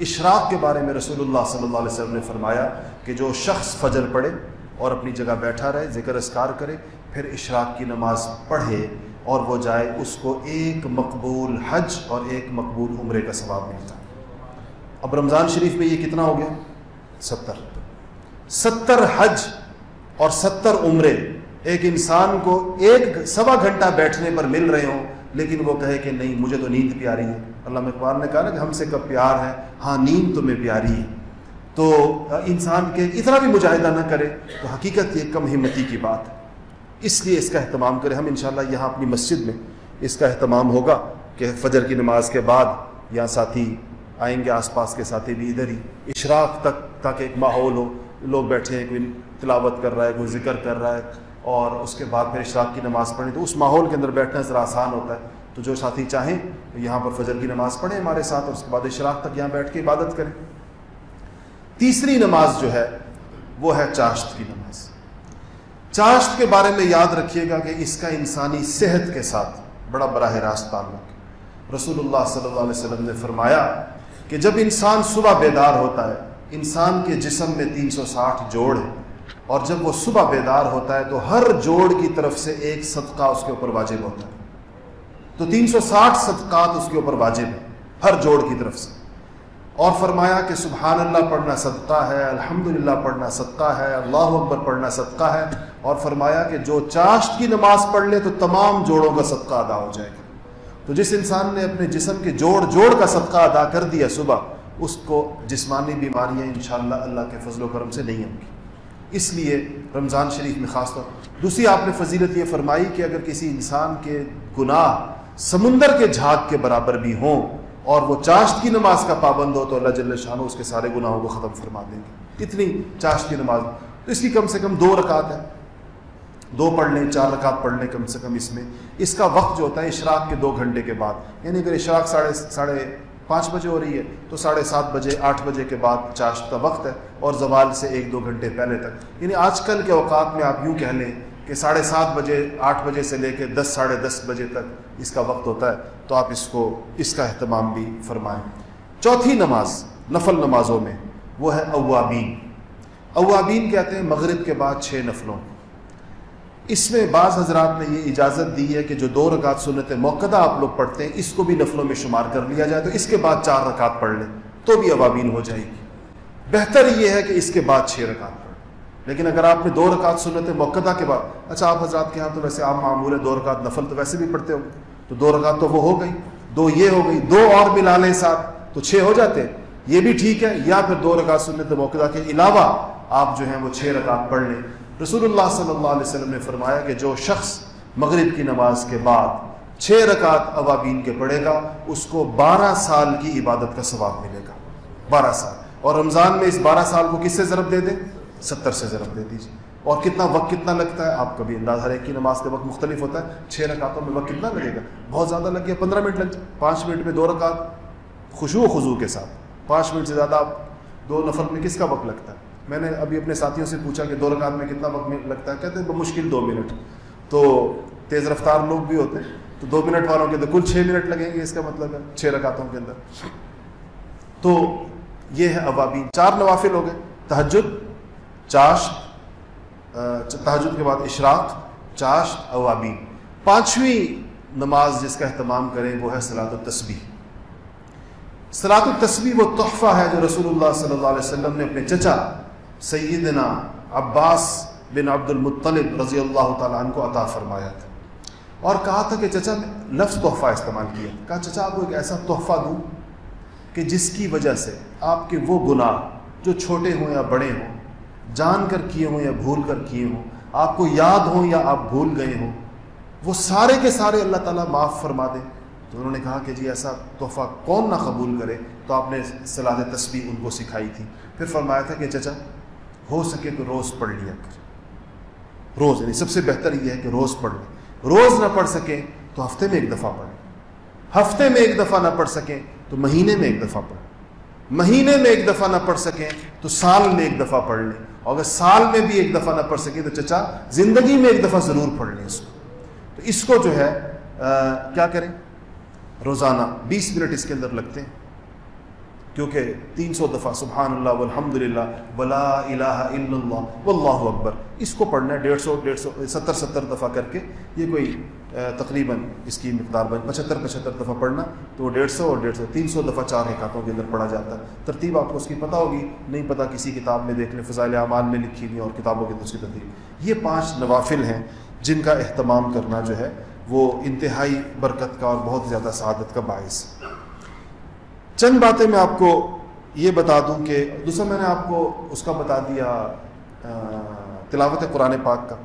اشراق کے بارے میں رسول اللہ صلی اللہ علیہ وسلم نے فرمایا کہ جو شخص فجر پڑھے اور اپنی جگہ بیٹھا رہے، ذکر اسکار کرے، پھر اشراق کی نماز پڑھے اور وہ جائے، اس کو ایک مقبول حج اور ایک مقبول عمرے کا ثواب ملتا۔ اب رمضان شریف میں یہ کتنا ہو گیا؟ ستر۔ ستر حج اور ستر عمرے، ایک انسان کو ایک سوا گھنٹہ بیٹھنے پر مل رہے ہوں لیکن وہ کہے کہ نہیں، مجھے تو نیند پیاری ہے۔ اللہ اقبال نے کہا نا کہ ہم سے کب پیار ہے؟ ہاں نیند تمہیں پیاری ہے۔ تو انسان کے اتنا بھی مجاہدہ نہ کرے تو حقیقت یہ کم ہمتی کی بات ہے۔ اس لیے اس کا اہتمام کرے۔ ہم انشاءاللہ یہاں اپنی مسجد میں اس کا اہتمام ہوگا کہ فجر کی نماز کے بعد یہاں ساتھی آئیں گے آس پاس کے ساتھی بھی ادھر ہی۔ اشراق تک تاکہ ایک ماحول ہو۔ لوگ بیٹھے ہیں، کوئی تلاوت کر رہا ہے، کوئی ذکر کر رہا ہے۔ اور اس کے بعد پھر اشراق کی نماز پڑھیں تو اس ماحول کے اندر بیٹھنا ذرا آسان ہوتا ہے۔ تو جو ساتھی چاہیں، یہاں پر فجر کی نماز پڑھیں ہمارے ساتھ اور اس کے بعد اشراق تک یہاں بیٹھ کے عبادت کریں۔ تیسری نماز جو ہے، وہ ہے چاشت کی نماز۔ چاشت کے بارے میں یاد رکھیے گا کہ اس کا انسانی صحت کے ساتھ بڑا براہ راست تعلق رسول اللہ صلی اللہ علیہ وسلم نے فرمایا کہ جب انسان صبح بیدار ہوتا ہے، انسان کے جسم میں تین سو ساٹھ جوڑ ہے اور جب وہ صبح بیدار ہوتا ہے تو ہر جوڑ کی طرف سے ایک صدقہ اس کے اوپر واجب ہوتا ہے۔ تو تین سو ساٹھ صدقات اس کے اوپر واجب ہیں، ہر جوڑ کی طرف سے۔ اور فرمایا کہ سبحان اللہ پڑھنا صدقہ ہے الحمد للہ پڑھنا صدقہ ہے، اللہ اکبر پڑھنا صدقہ ہے۔ اور فرمایا کہ جو چاشت کی نماز پڑھ لے تو تمام جوڑوں کا صدقہ ادا ہو جائے گا۔ تو جس انسان نے اپنے جسم کے جوڑ جوڑ کا صدقہ ادا کر دیا صبح، اس کو جسمانی بیماریاں انشاءاللہ اللہ کے فضل و کرم سے نہیں ہوں گی۔ اس لیے رمضان شریف میں خاص طور دوسری آپ نے فضیلت یہ فرمائی کہ اگر کسی انسان کے گناہ سمندر کے جھاگ کے برابر بھی ہوں اور وہ چاشت کی نماز کا پابند ہو تو اللہ جل شاہ اس کے سارے گناہوں کو ختم فرما دیں گے۔ اتنی چاشت کی نماز تو اس کی کم سے کم دو رکعت ہے۔ دو پڑھ لیں، چار رکعت پڑھ لیں کم سے کم اس میں۔ اس کا وقت جو ہوتا ہے اشراق کے دو گھنٹے کے بعد۔ یعنی اگر اشراق ساڑھے ساڑھے پانچ بجے ہو رہی ہے، تو ساڑھے سات بجے، آٹھ بجے کے بعد چاشت کا وقت ہے اور زوال سے ایک دو گھنٹے پہلے تک۔ یعنی آج کل کے اوقات میں آپ یوں کہہ لیں کہ ساڑھے سات بجے، آٹھ بجے سے لے کے دس، ساڑھے دس بجے تک اس کا وقت ہوتا ہے، تو آپ اس کو اس کا اہتمام بھی فرمائیں۔ چوتھی نماز، نفل نمازوں میں، وہ ہے اوابین۔ اوابین کہتے ہیں مغرب کے بعد چھ نفلوں۔ اس میں بعض حضرات نے یہ اجازت دی ہے کہ جو دو رکعت سنت موقع آپ لوگ پڑھتے ہیں، اس کو بھی نفلوں میں شمار کر لیا جائے، تو اس کے بعد چار رکعت پڑھ لیں، تو بھی اوابین ہو جائے گی۔ بہتر یہ ہے کہ اس کے بعد چھ رکعت پڑھ لیکن اگر آپ نے دو رکعت سنت موقع کے بعد اچھا آپ حضرات کے یہاں تو ویسے عام معمول ہے، دو رکعت نفل تو ویسے بھی پڑھتے ہو تو دو رکعت تو وہ ہو گئی، دو یہ ہو گئی، دو اور ملا لیں ساتھ، تو چھ ہو جاتے یہ بھی ٹھیک ہے، یا پھر دو رکعت سنت موقع کے علاوہ آپ جو ہیں وہ چھ رکعت پڑھ لیں۔ رسول اللہ صلی اللہ علیہ وسلم نے فرمایا کہ جو شخص مغرب کی نماز کے بعد چھ رکعت عوابین کے پڑھے گا، اس کو بارہ سال کی عبادت کا ثواب ملے گا۔ بارہ سال۔ اور رمضان میں اس بارہ سال کو کس سے ضرب دے دیں؟ ستر سے ضرب دے دیجیے اور کتنا وقت کتنا لگتا ہے؟ آپ کبھی انداز ہر ایک کی نماز کے وقت مختلف ہوتا ہے، چھ رکعتوں میں وقت کتنا لگے گا؟ بہت زیادہ لگ گیا، پندرہ منٹ لگ جائے۔ پانچ منٹ میں دو رکعت خوشو و خضو کے ساتھ۔ پانچ منٹ سے زیادہ آپ دو نفر میں کس کا وقت لگتا ہے؟ میں نے ابھی اپنے ساتھیوں سے پوچھا کہ دو رکعت میں کتنا وقت لگتا ہے؟ کہتے ہیں بمشکل دو منٹ۔ تو تیز رفتار لوگ بھی ہوتے ہیں۔ تو دو منٹ والوں کے اندر کل چھ منٹ لگیں گے، اس کا مطلب ہے چھ رکعتوں کے اندر۔ تو یہ ہے ابابین چار نوافل ہو گئے۔ تحجد چاش تحجد کے بعد اشراق، چاش، اوابین۔ پانچویں نماز جس کا اہتمام کریں، وہ ہے سلاۃ التسبیح۔ سلاۃ التسبیح وہ تحفہ ہے جو رسول اللہ صلی اللہ علیہ وسلم نے اپنے چچا سیدنا عباس بن عبد المطلب رضی اللہ تعالیٰ عنہ کو عطا فرمایا تھا۔ اور کہا تھا کہ چچا نے لفظ تحفہ استعمال کیا۔ کہا چچا آپ کو ایک ایسا تحفہ دوں کہ جس کی وجہ سے آپ کے وہ گناہ جو چھوٹے ہوں یا بڑے ہوں، جان کر کیے ہوں یا بھول کر کیے ہوں، آپ کو یاد ہوں یا آپ بھول گئے ہوں، وہ سارے کے سارے اللہ تعالیٰ معاف فرما دیں۔ تو انہوں نے کہا کہ جی ایسا تحفہ کون نہ قبول کرے۔ تو آپ نے صلاح تسبیح ان کو سکھائی تھی۔ پھر فرمایا تھا کہ چچا ہو سکے تو روز پڑھ لیا کر۔ روز یعنی سب سے بہتر یہ ہے کہ روز پڑھ لیں۔ روز نہ پڑھ سکیں تو ہفتے میں ایک دفعہ پڑھیں۔ ہفتے میں ایک دفعہ نہ پڑھ سکیں تو مہینے میں ایک دفعہ پڑھیں۔ مہینے میں ایک دفعہ نہ پڑھ سکیں تو سال میں ایک دفعہ پڑھ لیں۔ اور اگر سال میں بھی ایک دفعہ نہ پڑھ سکیں تو چچا، زندگی میں ایک دفعہ ضرور پڑھ لیں اس کو۔ تو اس کو جو ہے کیا کریں؟ روزانہ بیس منٹ اس کے اندر لگتے ہیں۔ کیونکہ تین سو دفعہ سبحان اللہ الحمد للہ ولا الہ الا اللہ واللہ اکبر اس کو پڑھنا ہے، ڈیڑھ سو ڈیڑھ سو، ستر ستر دفعہ کر کے یہ کوئی تقریباً اس کی مقدار بن، پچہتر پچہتر دفعہ پڑھنا تو وہ ڈیڑھ سو اور ڈیڑھ سو، تین سو دفعہ چار حکاتوں کے اندر پڑھا جاتا ہے۔ ترتیب آپ کو اس کی پتہ ہوگی، نہیں پتہ کسی کتاب میں دیکھ لیں، فضائل اعمال میں لکھی ہوئی اور کتابوں کے اندر اس کی ترتیب۔ یہ پانچ نوافل ہیں جن کا اہتمام کرنا جو ہے وہ انتہائی برکت کا اور بہت زیادہ سعادت کا باعث۔ چند باتیں میں آپ کو یہ بتا دوں کہ دوسرا میں نے آپ کو اس کا بتا دیا تلاوت قرآن پاک کا۔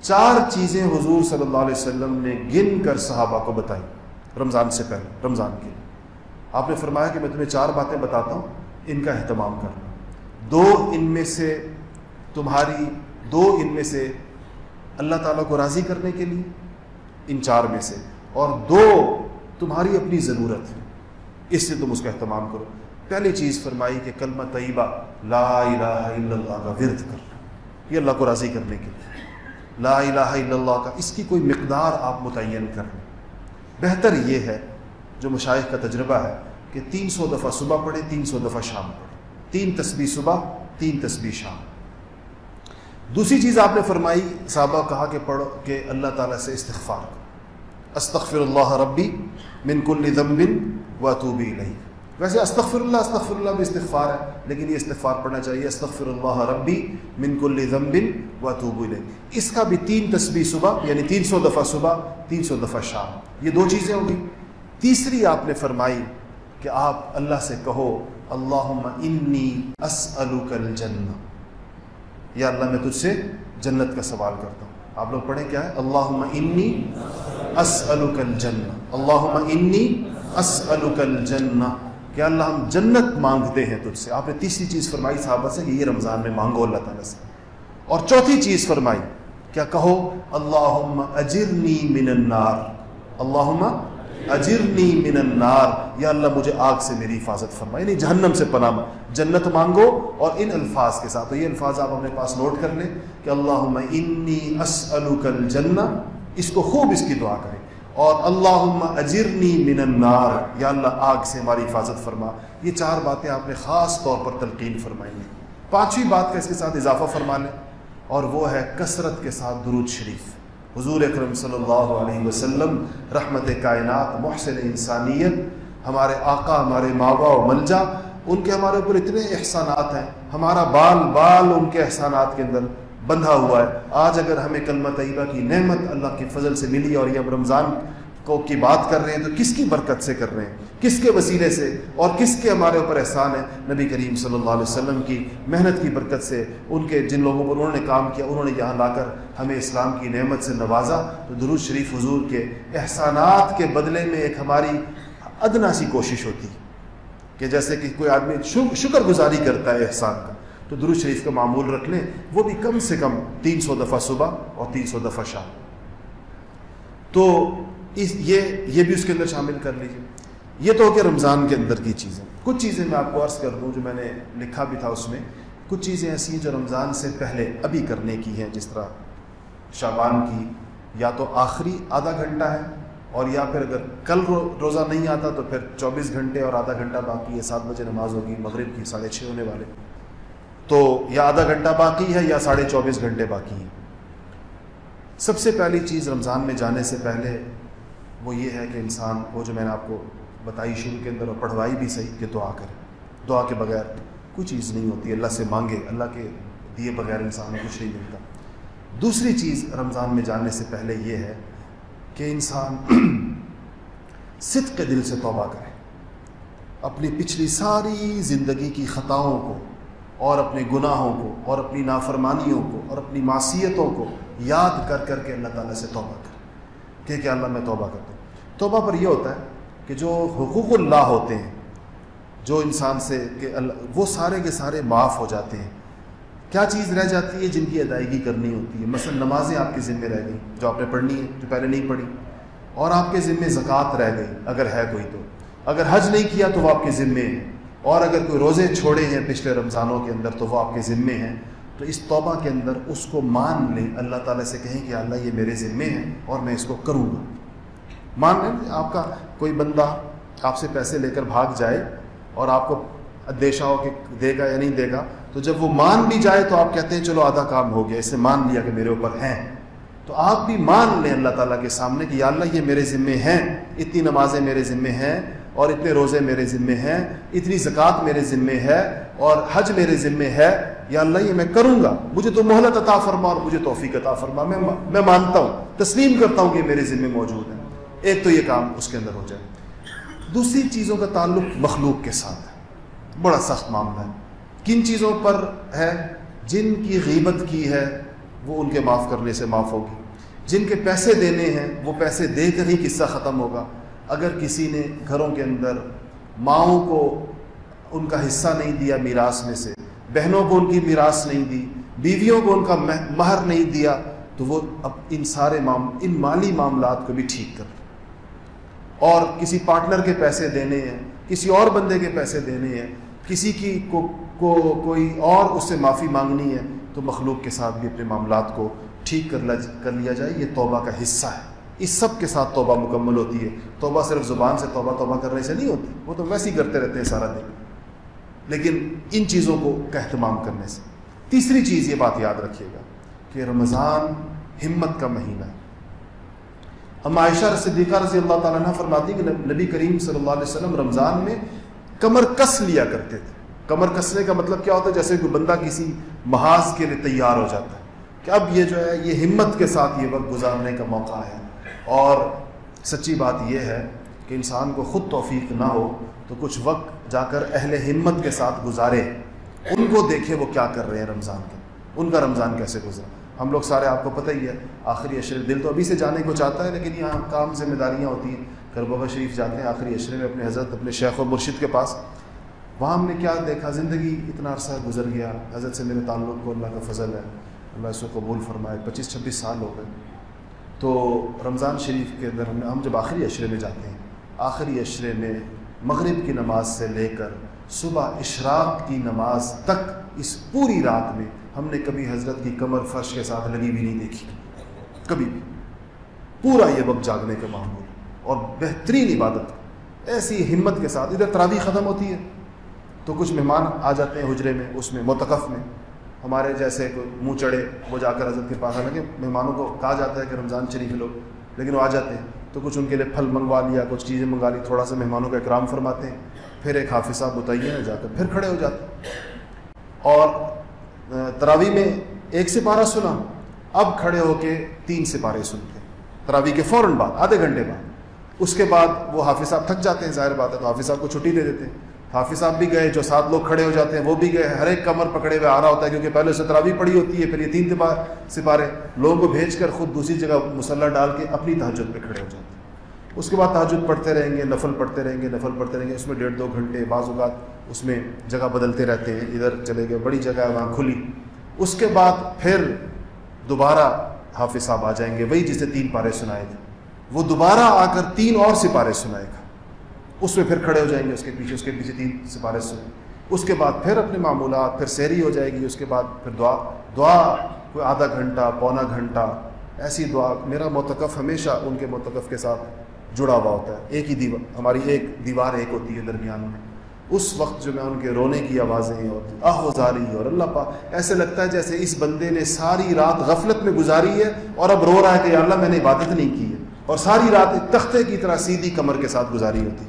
چار چیزیں حضور صلی اللہ علیہ وسلم نے گن کر صحابہ کو بتائی رمضان سے پہلے، رمضان کے۔ آپ نے فرمایا کہ میں تمہیں چار باتیں بتاتا ہوں، ان کا اہتمام کرنا۔ دو ان میں سے تمہاری، دو ان میں سے اللہ تعالیٰ کو راضی کرنے کے لیے، ان چار میں سے۔ اور دو تمہاری اپنی ضرورت ہے۔ اس سے تم اس کا اہتمام کرو۔ پہلی چیز فرمائی کہ کلمہ طیبہ، لا الہ الا اللہ کا ورد کرنا یہ اللہ کو راضی کرنے کے لیے۔ لا الہ الا اللہ کا، اس کی کوئی مقدار آپ متعین کر لیں بہتر یہ ہے، جو مشائق کا تجربہ ہے، کہ تین سو دفعہ صبح پڑھے تین سو دفعہ شام پڑھے تین تسبیح صبح، تین تسبیح شام۔ دوسری چیز آپ نے فرمائی، صحابہ کہا کہ پڑھو، کہ اللہ تعالیٰ سے استغفار۔ کرو استغفر اللہ ربی من کل ذنب و اتوبی نہیں ویسے استغفر اللہ استغفر اللہ بھی استغفار ہے، لیکن یہ استغفار پڑھنا چاہیے استغفر اللہ ربی من کل ذنب و اتوبی نہیں اس کا بھی تین تسبیح صبح یعنی تین سو دفعہ صبح، تین سو دفعہ شام۔ یہ دو چیزیں ہوں گی۔ تیسری آپ نے فرمائی کہ آپ اللہ سے کہو اللہ انی اسألک الجنہ۔ یا اللہ، میں تجھ سے جنت کا سوال کرتا ہوں۔ آپ لوگ پڑھیں کیا ہے؟ اللہ انی اسألک الجنہ۔ اللہ انی اسألک الجنہ۔ کہ اللہ ہم جنت مانگتے ہیں تجھ سے؟ آپ نے تیسری چیز فرمائی صحابہ سے کہ یہ رمضان میں مانگو اللہ تعالیٰ سے۔ اور چوتھی چیز فرمائی، کیا کہو؟ اللہ اجرنی من النار۔ اللہ اجرنی من النار۔ یا اللہ مجھے آگ سے میری حفاظت فرمائے یعنی جہنم سے پناہ جنت مانگو اور ان الفاظ کے ساتھ۔ تو یہ الفاظ آپ اپنے پاس نوٹ کر لیں کہ اللہم انی اسألک الجنہ۔ اس کو خوب اس کی دعا کریں۔ اور اللہم اجرنی من النار۔ یا اللہ آگ سے ہماری حفاظت فرما۔ یہ چار باتیں آپ نے خاص طور پر تلقین فرمائی ہیں۔ پانچویں بات کا اس کے ساتھ اضافہ فرما لیں۔ اور وہ ہے کثرت کے ساتھ درود شریف۔ حضور اکرم صلی اللہ علیہ وسلم، رحمت کائنات، محسن انسانیت، ہمارے آقا، ہمارے ماوا و ملجا، ان کے ہمارے اوپر اتنے احسانات ہیں، ہمارا بال بال ان کے احسانات کے اندر بندھا ہوا ہے۔ آج اگر ہمیں کلمہ طیبہ کی نعمت اللہ کے فضل سے ملی اور یہ اب رمضان کو کی بات کر رہے ہیں تو کس کی برکت سے کر رہے ہیں؟ کس کے وسیلے سے؟ اور کس کے ہمارے اوپر احسان ہے؟ نبی کریم صلی اللہ علیہ وسلم کی محنت کی برکت سے ان کے جن لوگوں پر انہوں نے کام کیا، انہوں نے یہاں لا کر ہمیں اسلام کی نعمت سے نوازا۔ تو درود شریف حضور کے احسانات کے بدلے میں ایک ہماری ادنا سی کوشش ہوتی کہ جیسے کہ کوئی آدمی شکر گزاری کرتا ہے احسان کا، تو درود شریف کا معمول رکھ لیں۔ وہ بھی کم سے کم تین سو دفعہ صبح اور تین سو دفعہ شام۔ تو اس یہ یہ بھی اس کے اندر شامل کر لیجیے یہ تو ہو کہ رمضان کے اندر کی چیزیں۔ کچھ چیزیں میں آپ کو عرض کر دوں جو میں نے لکھا بھی تھا اس میں۔ کچھ چیزیں ایسی ہیں جو رمضان سے پہلے ابھی کرنے کی ہیں، جس طرح شابان کی، یا تو آخری آدھا گھنٹہ ہے، اور یا پھر اگر کل روزہ نہیں آتا تو پھر چوبیس گھنٹے اور آدھا گھنٹہ باقی ہے، سات بجے نماز ہوگی، مغرب کی ساڑھے چھ ہونے والے۔ تو یا آدھا گھنٹہ باقی ہے یا ساڑھے چوبیس گھنٹے باقی ہیں۔ سب سے پہلی چیز رمضان میں جانے سے پہلے وہ یہ ہے کہ انسان وہ جو میں نے آپ کو بتائی شروع کے اندر اور پڑھوائی بھی صحیح کہ دعا کرے۔ دعا کے بغیر کوئی چیز نہیں ہوتی، اللہ سے مانگے، اللہ کے دیے بغیر انسان کو کچھ نہیں ملتا۔ دوسری چیز رمضان میں جانے سے پہلے یہ ہے کہ انسان صدق کے دل سے توبہ کرے۔ اپنی پچھلی ساری زندگی کی خطاؤں کو اور اپنے گناہوں کو اور اپنی نافرمانیوں کو اور اپنی معصیتوں کو یاد کر کر کے اللہ تعالیٰ سے توبہ کرے۔ کہ کہ اللہ میں توبہ کرتا ہوں؟ توبہ پر یہ ہوتا ہے کہ جو حقوق اللہ ہوتے ہیں، جو انسان سے کہ اللہ وہ سارے کے سارے معاف ہو جاتے ہیں۔ کیا چیز رہ جاتی ہے جن کی ادائیگی کرنی ہوتی ہے؟ مثلا نمازیں آپ کے ذمے رہ گئیں، جو آپ نے پڑھنی ہے جو پہلے نہیں پڑھی، اور آپ کے ذمے زکوٰۃ رہ گئی اگر ہے کوئی تو۔ اگر حج نہیں کیا تو وہ آپ کے ذمے ہیں۔ اور اگر کوئی روزے چھوڑے ہیں پچھلے رمضانوں کے اندر تو وہ آپ کے ذمے ہیں۔ تو اس توبہ کے اندر اس کو مان لیں۔ اللہ تعالیٰ سے کہیں کہ اللہ یہ میرے ذمے ہیں اور میں اس کو کروں گا۔ مان لیں آپ کا کوئی بندہ آپ سے پیسے لے کر بھاگ جائے اور آپ کو اندیشہ ہو کہ دے گا یا نہیں دے گا، تو جب وہ مان بھی جائے تو آپ کہتے ہیں، چلو آدھا کام ہو گیا اسے مان لیا کہ میرے اوپر ہیں۔ تو آپ بھی مان لیں اللہ تعالیٰ کے سامنے کہ یا اللہ یہ میرے ذمے ہیں، اتنی نمازیں میرے ذمے ہیں اور اتنے روزے میرے ذمے ہیں، اتنی زکوٰۃ میرے ذمے ہے اور حج میرے ذمے ہے۔ یا اللہ یہ میں کروں گا، مجھے تو مہلت عطا فرما اور مجھے توفیق عطا فرما۔ میں میں مانتا ہوں، تسلیم کرتا ہوں کہ میرے ذمے موجود ہیں۔ ایک تو یہ کام اس کے اندر ہو جائے۔ دوسری چیزوں کا تعلق مخلوق کے ساتھ ہے۔ بڑا سخت معاملہ ہے۔ کن چیزوں پر ہے؟ جن کی غیبت کی ہے، وہ ان کے معاف کرنے سے معاف ہوگی۔ جن کے پیسے دینے ہیں، وہ پیسے دے کر ہی قصہ ختم ہوگا۔ اگر کسی نے گھروں کے اندر ماؤں کو ان کا حصہ نہیں دیا میراث میں سے، بہنوں کو ان کی میراث نہیں دی، بیویوں کو ان کا مہر نہیں دیا، تو وہ اب ان سارے معام ان مالی معاملات کو بھی ٹھیک کر اور کسی پارٹنر کے پیسے دینے ہیں کسی اور بندے کے پیسے دینے ہیں کسی کی کو, کو کوئی اور اس سے معافی مانگنی ہے تو مخلوق کے ساتھ بھی اپنے معاملات کو ٹھیک کر کر لیا جائے یہ توبہ کا حصہ ہے۔ اس سب کے ساتھ توبہ مکمل ہوتی ہے۔ توبہ صرف زبان سے توبہ توبہ کرنے سے نہیں ہوتی وہ تو ویسے ہی کرتے رہتے ہیں سارا دن۔ لیکن ان چیزوں کو کا اہتمام کرنے سے۔ تیسری چیز یہ بات یاد رکھیے گا کہ رمضان ہمت کا مہینہ ہے۔ ہم عائشہ صدیقہ رضی اللہ تعالیٰ عنہ فرماتی کہ نبی کریم صلی اللہ علیہ وسلم رمضان میں کمر کس لیا کرتے تھے۔ کمر کسنے کا مطلب کیا ہوتا ہے؟ جیسے کوئی بندہ کسی محاذ کے لیے تیار ہو جاتا ہے کہ اب یہ جو ہے، یہ ہمت کے ساتھ یہ وقت گزارنے کا موقع ہے۔ اور سچی بات یہ ہے کہ انسان کو خود توفیق نہ ہو تو کچھ وقت جا کر اہل ہمت کے ساتھ گزارے۔ ان کو دیکھے وہ کیا کر رہے ہیں رمضان کے۔ ان کا رمضان کیسے گزرا؟ ہم لوگ سارے آپ کو پتہ ہی ہے، آخری اشرے دل تو ابھی سے جانے کو چاہتا ہے، لیکن یہاں کام ذمہ داریاں ہوتی ہیں۔ کربوبا شریف جاتے ہیں آخری اشرے میں، اپنے حضرت، اپنے شیخ و مرشد کے پاس۔ وہاں ہم نے کیا دیکھا؟ زندگی اتنا عرصہ گزر گیا۔ حضرت سے میرے تعلق کو اللہ کا فضل ہے۔ اللہ اس کو قبول فرمائے۔ پچیس، چھبیس سال ہو گئے۔ تو رمضان شریف کے اندر ہم ہم جب آخری اشرے میں جاتے ہیں، آخری اشرے میں مغرب کی نماز سے لے کر صبح اشراق کی نماز تک اس پوری رات میں ہم نے کبھی حضرت کی کمر فرش کے ساتھ لگی بھی نہیں دیکھی۔ کبھی بھی۔ پورا یہ وقت جاگنے کا معمول۔ اور بہترین عبادت۔ ایسی ہمت کے ساتھ۔ ادھر تراوی ختم ہوتی ہے۔ تو کچھ مہمان آ جاتے ہیں حجرے میں، اس میں متقف میں۔ ہمارے جیسے کوئی منہ چڑھے، وہ جا کر حضرت کے پاس آنے کہ مہمانوں کو کہا جاتا ہے کہ رمضان شریف لوگ۔ لیکن وہ آ جاتے ہیں۔ تو کچھ ان کے لیے پھل منگوا لیا، کچھ چیزیں منگوا لی، تھوڑا سا مہمانوں کا اکرام فرماتے ہیں۔ پھر ایک حافظ صاحب بتائیے جا کر پھر کھڑے ہو جاتے اور تراوی میں ایک سپارہ سنا۔ اب کھڑے ہو کے تین سپارے سنتے۔ ہیں تراوی کے فوراً بعد، آدھے گھنٹے بعد۔ اس کے بعد وہ حافظ صاحب تھک جاتے ہیں، ظاہر بات ہے تو حافظ صاحب کو چھٹی دے دیتے ہیں۔ حافظ صاحب بھی گئے، جو سات لوگ کھڑے ہو جاتے ہیں، وہ بھی گئے۔ ہر ایک کمر پکڑے ہوئے، آ رہا ہوتا ہے کیونکہ پہلے ستراوی پڑی ہوتی ہے، پھر یہ تین سپارے لوگوں کو بھیج کر خود دوسری جگہ مسلح ڈال کے اپنی تحجد پہ کھڑے ہو جاتے ہیں۔ اس کے بعد تحجد پڑھتے رہیں گے، نفل پڑھتے رہیں گے، نفل پڑھتے رہیں گے، اس میں ڈیڑھ دو گھنٹے بعض اوقات اس میں جگہ بدلتے رہتے ہیں، ادھر چلے گئے، بڑی جگہ ہے، وہاں کھلی۔ اس کے بعد پھر دوبارہ حافظ صاحب آ جائیں گے، وہی جسے تین پارے سنائے تھے۔ وہ دوبارہ آ کر تین اور سپارے سنائے گا۔ اس میں پھر کھڑے ہو جائیں گے، اس کے پیچھے، اس کے پیچھے تین سپارے سے اس کے بعد پھر اپنے معمولات، پھر سیری ہو جائے گی، اس کے بعد پھر دعا۔ دعا کوئی آدھا گھنٹہ، پونا گھنٹہ، ایسی دعا۔ میرا متقف ہمیشہ ان کے متقف کے ساتھ۔ جڑا ہوا ہوتا ہے، ایک ہی دیوار، ہماری ایک دیوار ایک ہوتی ہے درمیان میں۔ اس وقت جو میں ان کے رونے کی آوازیں اور آہ و زاری اور اللہ پاک، ایسے لگتا ہے جیسے اس بندے نے ساری رات غفلت میں گزاری ہے اور اب رو رہا ہے کہ اللہ میں نے عبادت نہیں کی ہے۔ اور ساری رات ایک تختے کی طرح سیدھی کمر کے ساتھ گزاری ہوتی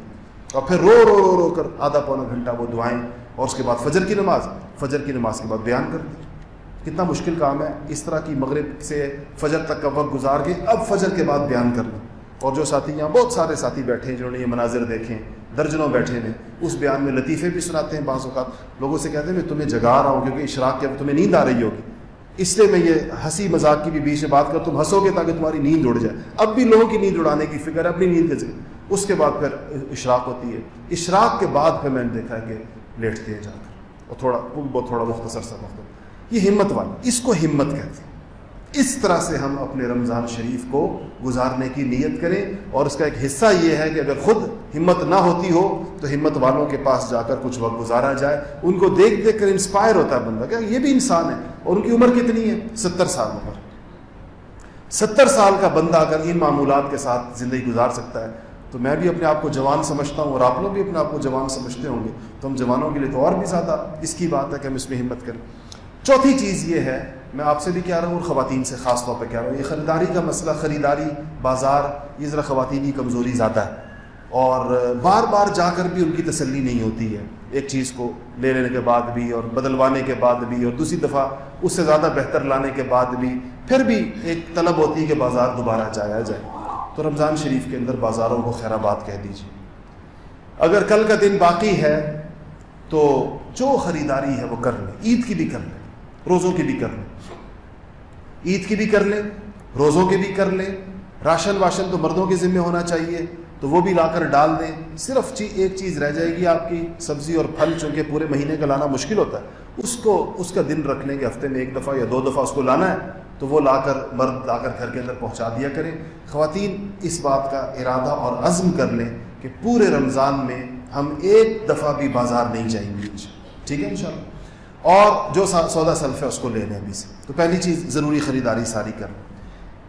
اور پھر رو رو رو رو کر آدھا پونا گھنٹہ وہ دعائیں اور اس کے بعد فجر کی نماز، فجر کی نماز کے بعد بیان کر دی۔ کتنا مشکل کام ہے، اس طرح کی مغرب سے فجر تک کا وقت گزار کے اب فجر کے بعد بیان کرنا۔ اور جو ساتھی یہاں بہت سارے ساتھی بیٹھے ہیں جنہوں نے یہ مناظر دیکھیں درجنوں بیٹھے ہیں۔ اس بیان میں لطیفے بھی سناتے ہیں بعض اوقات۔ لوگوں سے کہتے ہیں، میں تمہیں جگا رہا ہوں کیونکہ اشراق کے تمہیں نیند آ رہی ہوگی۔ اس لیے میں یہ ہنسی مذاق کی بھی بیچ میں بات کر تم ہنسو گے تاکہ تمہاری نیند اڑ جائے۔ اب بھی لوگوں کی نیند اڑانے کی فکر ہے، اپنی نیند کے ذریعے۔ اس کے بعد پھر اشراق ہوتی ہے۔ اشراق کے بعد پھر میں نے دیکھا کہ لیٹتے ہیں جا کر۔ اور تھوڑا بہت تھوڑا مختصر سا وقت۔ یہ ہمت والی، اس کو ہمت کہتے ہیں۔ اس طرح سے ہم اپنے رمضان شریف کو گزارنے کی نیت کریں اور اس کا ایک حصہ یہ ہے کہ اگر خود ہمت نہ ہوتی ہو تو ہمت والوں کے پاس جا کر کچھ وقت گزارا جائے، ان کو دیکھ دیکھ کر انسپائر ہوتا ہے بندہ کہ یہ بھی انسان ہے اور ان کی عمر کتنی ہے؟ ستر سال عمر۔ ستر سال کا بندہ اگر ان معمولات کے ساتھ زندگی گزار سکتا ہے، تو میں بھی اپنے آپ کو جوان سمجھتا ہوں اور آپ لوگ بھی اپنے آپ کو جوان سمجھتے ہوں گے۔ تو ہم جوانوں کے لیے تو اور بھی زیادہ اس کی بات ہے کہ ہم اس میں ہمت کریں۔ چوتھی چیز یہ ہے میں آپ سے بھی کہہ رہا ہوں اور خواتین سے خاص طور پہ کہہ رہا ہوں، یہ خریداری کا مسئلہ، خریداری بازار، یہ ذرا خواتین کی کمزوری زیادہ ہے۔ اور بار بار جا کر بھی ان کی تسلی نہیں ہوتی ہے۔ ایک چیز کو لے لینے کے بعد بھی اور بدلوانے کے بعد بھی اور دوسری دفعہ اس سے زیادہ بہتر لانے کے بعد بھی، پھر بھی ایک طلب ہوتی ہے کہ بازار دوبارہ جایا جائے۔ تو رمضان شریف کے اندر بازاروں کو خیر آباد کہہ دیجیے اگر کل کا دن باقی ہے، تو جو خریداری ہے وہ کر لیں۔ عید کی بھی کر لیں، روزوں کی بھی کر لیں۔ عید کی بھی کر لیں، روزوں کی بھی کر لیں۔ راشن واشن تو مردوں کے ذمہ ہونا چاہیے، تو وہ بھی لا کر ڈال دیں۔ صرف چی ایک چیز رہ جائے گی، آپ کی سبزی اور پھل چونکہ پورے مہینے کا لانا مشکل ہوتا ہے، اس کو اس کا دن رکھ لیں گے، ہفتے میں ایک دفعہ یا دو دفعہ اس کو لانا ہے، تو وہ لا کر مرد لا کر گھر کے اندر پہنچا دیا کریں۔ خواتین، اس بات کا ارادہ اور عزم کر لیں کہ پورے رمضان میں ہم ایک دفعہ بھی بازار نہیں جائیں گے ٹھیک ہے انشاءاللہ؟ اور جو سودا سلف ہے اس کو لے لیں ابھی سے۔ تو پہلی چیز، ضروری خریداری ساری کر۔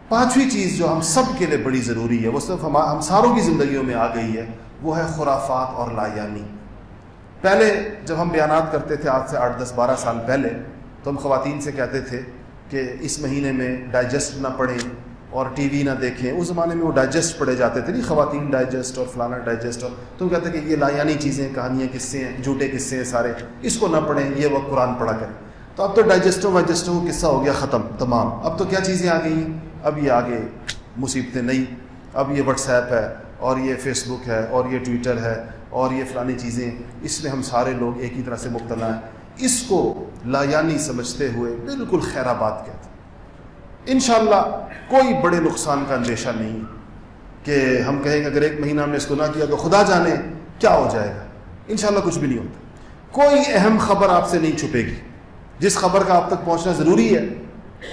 پانچویں چیز جو ہم سب کے لیے بڑی ضروری ہے، وہ صرف ہم ساروں کی زندگیوں میں آ گئی ہے، وہ ہے خرافات اور لایانی۔ پہلے جب ہم بیانات کرتے تھے، آج سے آٹھ، دس، بارہ سال پہلے، تو ہم خواتین سے کہتے تھے کہ اس مہینے میں ڈائجسٹ نہ پڑھیں۔ اور ٹی وی نہ دیکھیں۔ اس زمانے میں وہ ڈائجسٹ پڑھے جاتے تھے۔ نہیں، خواتین ڈائجسٹ اور فلانا ڈائجسٹ اور تم کہتے کہ یہ لایانی چیزیں، کہانیاں، قصے ہیں، جھوٹے قصے ہیں سارے۔ اس کو نہ پڑھیں، یہ وہ قرآن پڑھا کریں۔ تو اب تو ڈائجسٹوں وائجسٹوں کا قصہ ہو گیا ختم، تمام۔ اب تو کیا چیزیں آ گئی ہیں اب یہ آگے مصیبتیں نہیں۔ اب یہ واٹس ایپ ہے، اور یہ فیس بک ہے، اور یہ ٹویٹر ہے، اور یہ فلانی چیزیں۔ اس میں ہم سارے لوگ ایک ہی طرح سے مبتلا ہیں۔ اس کو لایانی سمجھتے ہوئے بالکل خیر آباد کہتے ہیں۔ انشاءاللہ کوئی بڑے نقصان کا اندیشہ نہیں کہ ہم کہیں کہ اگر ایک مہینہ ہم نے اس کو نہ کیا تو خدا جانے کیا ہو جائے گا۔ انشاءاللہ کچھ بھی نہیں ہوتا۔ کوئی اہم خبر آپ سے نہیں چھپے گی۔ جس خبر کا آپ تک پہنچنا ضروری ہے،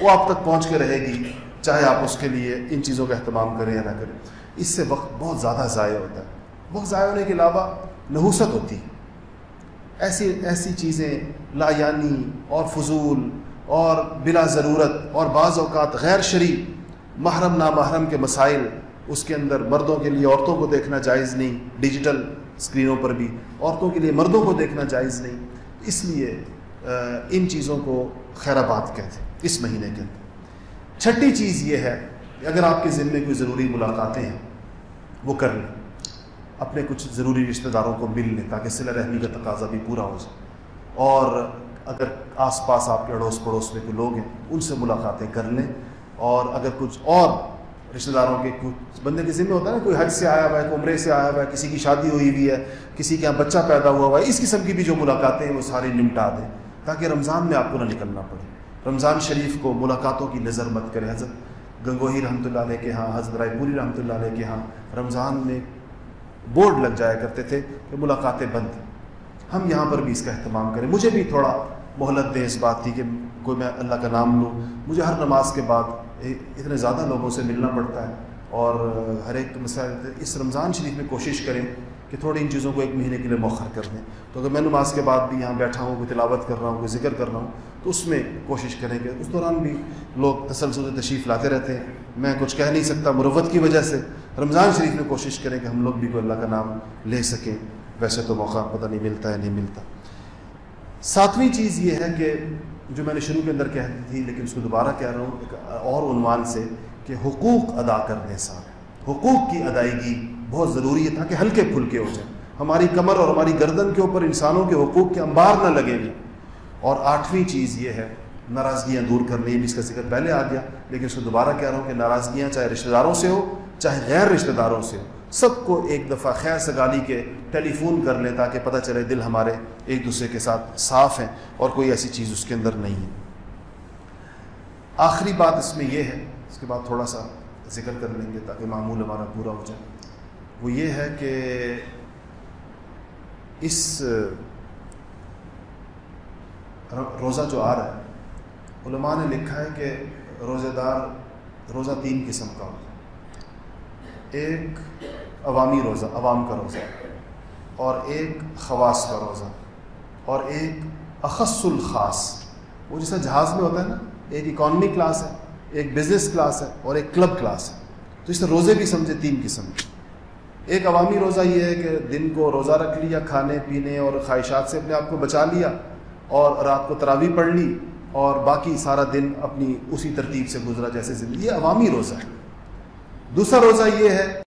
وہ آپ تک پہنچ کے رہے گی، چاہے آپ اس کے لیے ان چیزوں کا اہتمام کریں یا نہ کریں۔ اس سے وقت بہت زیادہ ضائع ہوتا ہے۔ وقت ضائع ہونے کے علاوہ نحوست ہوتی ہے۔ ایسی ایسی چیزیں لا یعنی اور فضول اور بلا ضرورت اور بعض اوقات غیر شرع محرم نامحرم کے مسائل، اس کے اندر مردوں کے لیے عورتوں کو دیکھنا جائز نہیں، ڈیجیٹل اسکرینوں پر بھی عورتوں کے لیے مردوں کو دیکھنا جائز نہیں۔ اس لیے ان چیزوں کو خیر آباد کہتے ہیں، اس مہینے کے اندر۔ چھٹی چیز یہ ہے کہ اگر آپ کے ذمے کوئی ضروری ملاقاتیں ہیں، وہ کر لیں۔ اپنے کچھ ضروری رشتہ داروں کو مل لیں تاکہ صلہ رحمی کا تقاضا بھی پورا ہو جائے۔ اور اگر آس پاس آپ کے اڑوس پڑوس میں کوئی لوگ ہیں، ان سے ملاقاتیں کر لیں۔ اور اگر کچھ اور رشتہ داروں کے کچھ بندے کے ذمہ ہوتا ہے نا، کوئی حج سے آیا ہوا ہے، کوئی عمرے سے آیا ہوا ہے، کسی کی شادی ہوئی ہوئی ہے، کسی کے یہاں بچہ پیدا ہوا ہوا ہے، اس قسم کی بھی جو ملاقاتیں ہیں، وہ ساری نمٹا دیں۔ تاکہ رمضان میں آپ کو نہ نکلنا پڑے۔ رمضان شریف کو ملاقاتوں کی نظر مت کرے حضرت گنگوہی رحمۃ اللہ علیہ کے ہاں حضرت رائے پوری رحمۃ اللہ علیہ کے ہاں رمضان میں بورڈ لگ جایا کرتے تھے کہ ملاقاتیں بند ہم یہاں پر بھی اس کا اہتمام کریں۔ مجھے بھی تھوڑا مہلت دے اس بات کی کہ کوئی میں اللہ کا نام لوں۔ مجھے ہر نماز کے بعد اتنے زیادہ لوگوں سے ملنا پڑتا ہے اور ہر ایک مسئلہ اس رمضان شریف میں کوشش کریں کہ تھوڑی ان چیزوں کو ایک مہینے کے لیے مؤخر کر دیں۔ تو اگر میں نماز کے بعد بھی یہاں بیٹھا ہوں، کوئی تلاوت کر رہا ہوں، کوئی ذکر کر رہا ہوں، تو اس میں کوشش کریں کہ اس دوران بھی لوگ تسلسل تشریف لاتے رہتے ہیں۔ میں کچھ کہہ نہیں سکتا مروت کی وجہ سے۔ رمضان شریف میں کوشش کریں کہ ہم لوگ بھی کوئی اللہ کا نام لے سکیں۔ ویسے تو موقع پتہ نہیں ملتا ہے نہیں ملتا۔ ساتویں چیز یہ ہے کہ جو میں نے شروع کے اندر کہتی تھی، لیکن اس کو دوبارہ کہہ رہا ہوں، ایک اور عنوان سے کہ حقوق ادا کرنے سارے حقوق کی ادائیگی بہت ضروری ہے تاکہ ہلکے پھلکے ہو جائیں۔ ہماری کمر اور ہماری گردن کے اوپر انسانوں کے حقوق کے انبار نہ لگے گی اور آٹھویں چیز یہ ہے، ناراضگیاں دور کرنے یہ بھی اس کا ذکر پہلے آ گیا، لیکن اس کو دوبارہ کہہ رہا ہوں کہ ناراضگیاں چاہے رشتہ داروں سے ہو، چاہے غیر رشتہ داروں سے ہو۔ سب کو ایک دفعہ خیر سگالی کے ٹیلی فون کر لیں تاکہ پتہ چلے دل ہمارے ایک دوسرے کے ساتھ صاف ہیں اور کوئی ایسی چیز اس کے اندر نہیں ہے۔ آخری بات اس میں یہ ہے، اس کے بعد تھوڑا سا ذکر کر لیں گے تاکہ معمول ہمارا پورا ہو جائے۔ وہ یہ ہے کہ اس روزہ جو آ رہا ہے، علماء نے لکھا ہے کہ روزہ دار روزہ تین قسم کا ہوتا ہے۔ ایک عوامی روزہ، عوام کا روزہ۔ اور ایک خواص کا روزہ، اور ایک اخص الخاص۔ وہ جیسا جہاز میں ہوتا ہے نا، ایک اکانومی کلاس ہے، ایک بزنس کلاس ہے، اور ایک کلب کلاس ہے۔ تو اس سے روزے بھی سمجھے تین قسم کے ایک عوامی روزہ یہ ہے کہ دن کو روزہ رکھ لیا، کھانے، پینے اور خواہشات سے اپنے آپ کو بچا لیا، اور رات کو تراوی پڑھ لی، اور باقی سارا دن اپنی اسی ترتیب سے گزرا جیسے زندگی۔ یہ عوامی روزہ ہے۔ دوسرا روزہ یہ ہے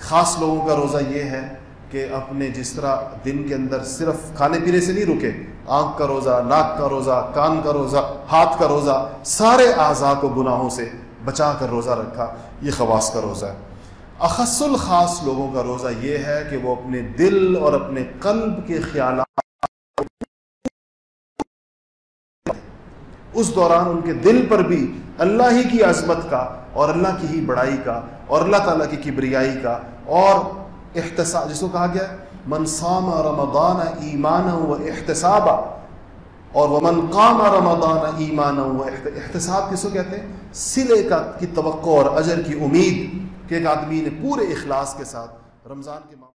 خاص لوگوں کا روزہ یہ ہے کہ اپنے جس طرح دن کے اندر صرف کھانے پینے سے نہیں رکے، آنکھ کا روزہ، ناک کا روزہ، کان کا روزہ، ہاتھ کا روزہ، سارے اعضاء کو گناہوں سے بچا کر روزہ رکھا، یہ خواص کا روزہ ہے۔ اخص الخاص لوگوں کا روزہ یہ ہے کہ وہ اپنے دل اور اپنے قلب کے خیالات اس دوران ان کے دل پر بھی اللہ ہی کی عظمت کا اور اللہ کی ہی بڑائی کا اور اللہ تعالیٰ کی کبریائی کا اور احتساب، جس کو کہا گیا منصام رمضان ایمان و احتساب اور وہ قام رمضان ایمان و احتساب کس کو کہتے ہیں؟ سلے کا، کی توقع اور اجر کی امید کہ ایک آدمی نے پورے اخلاص کے ساتھ رمضان کے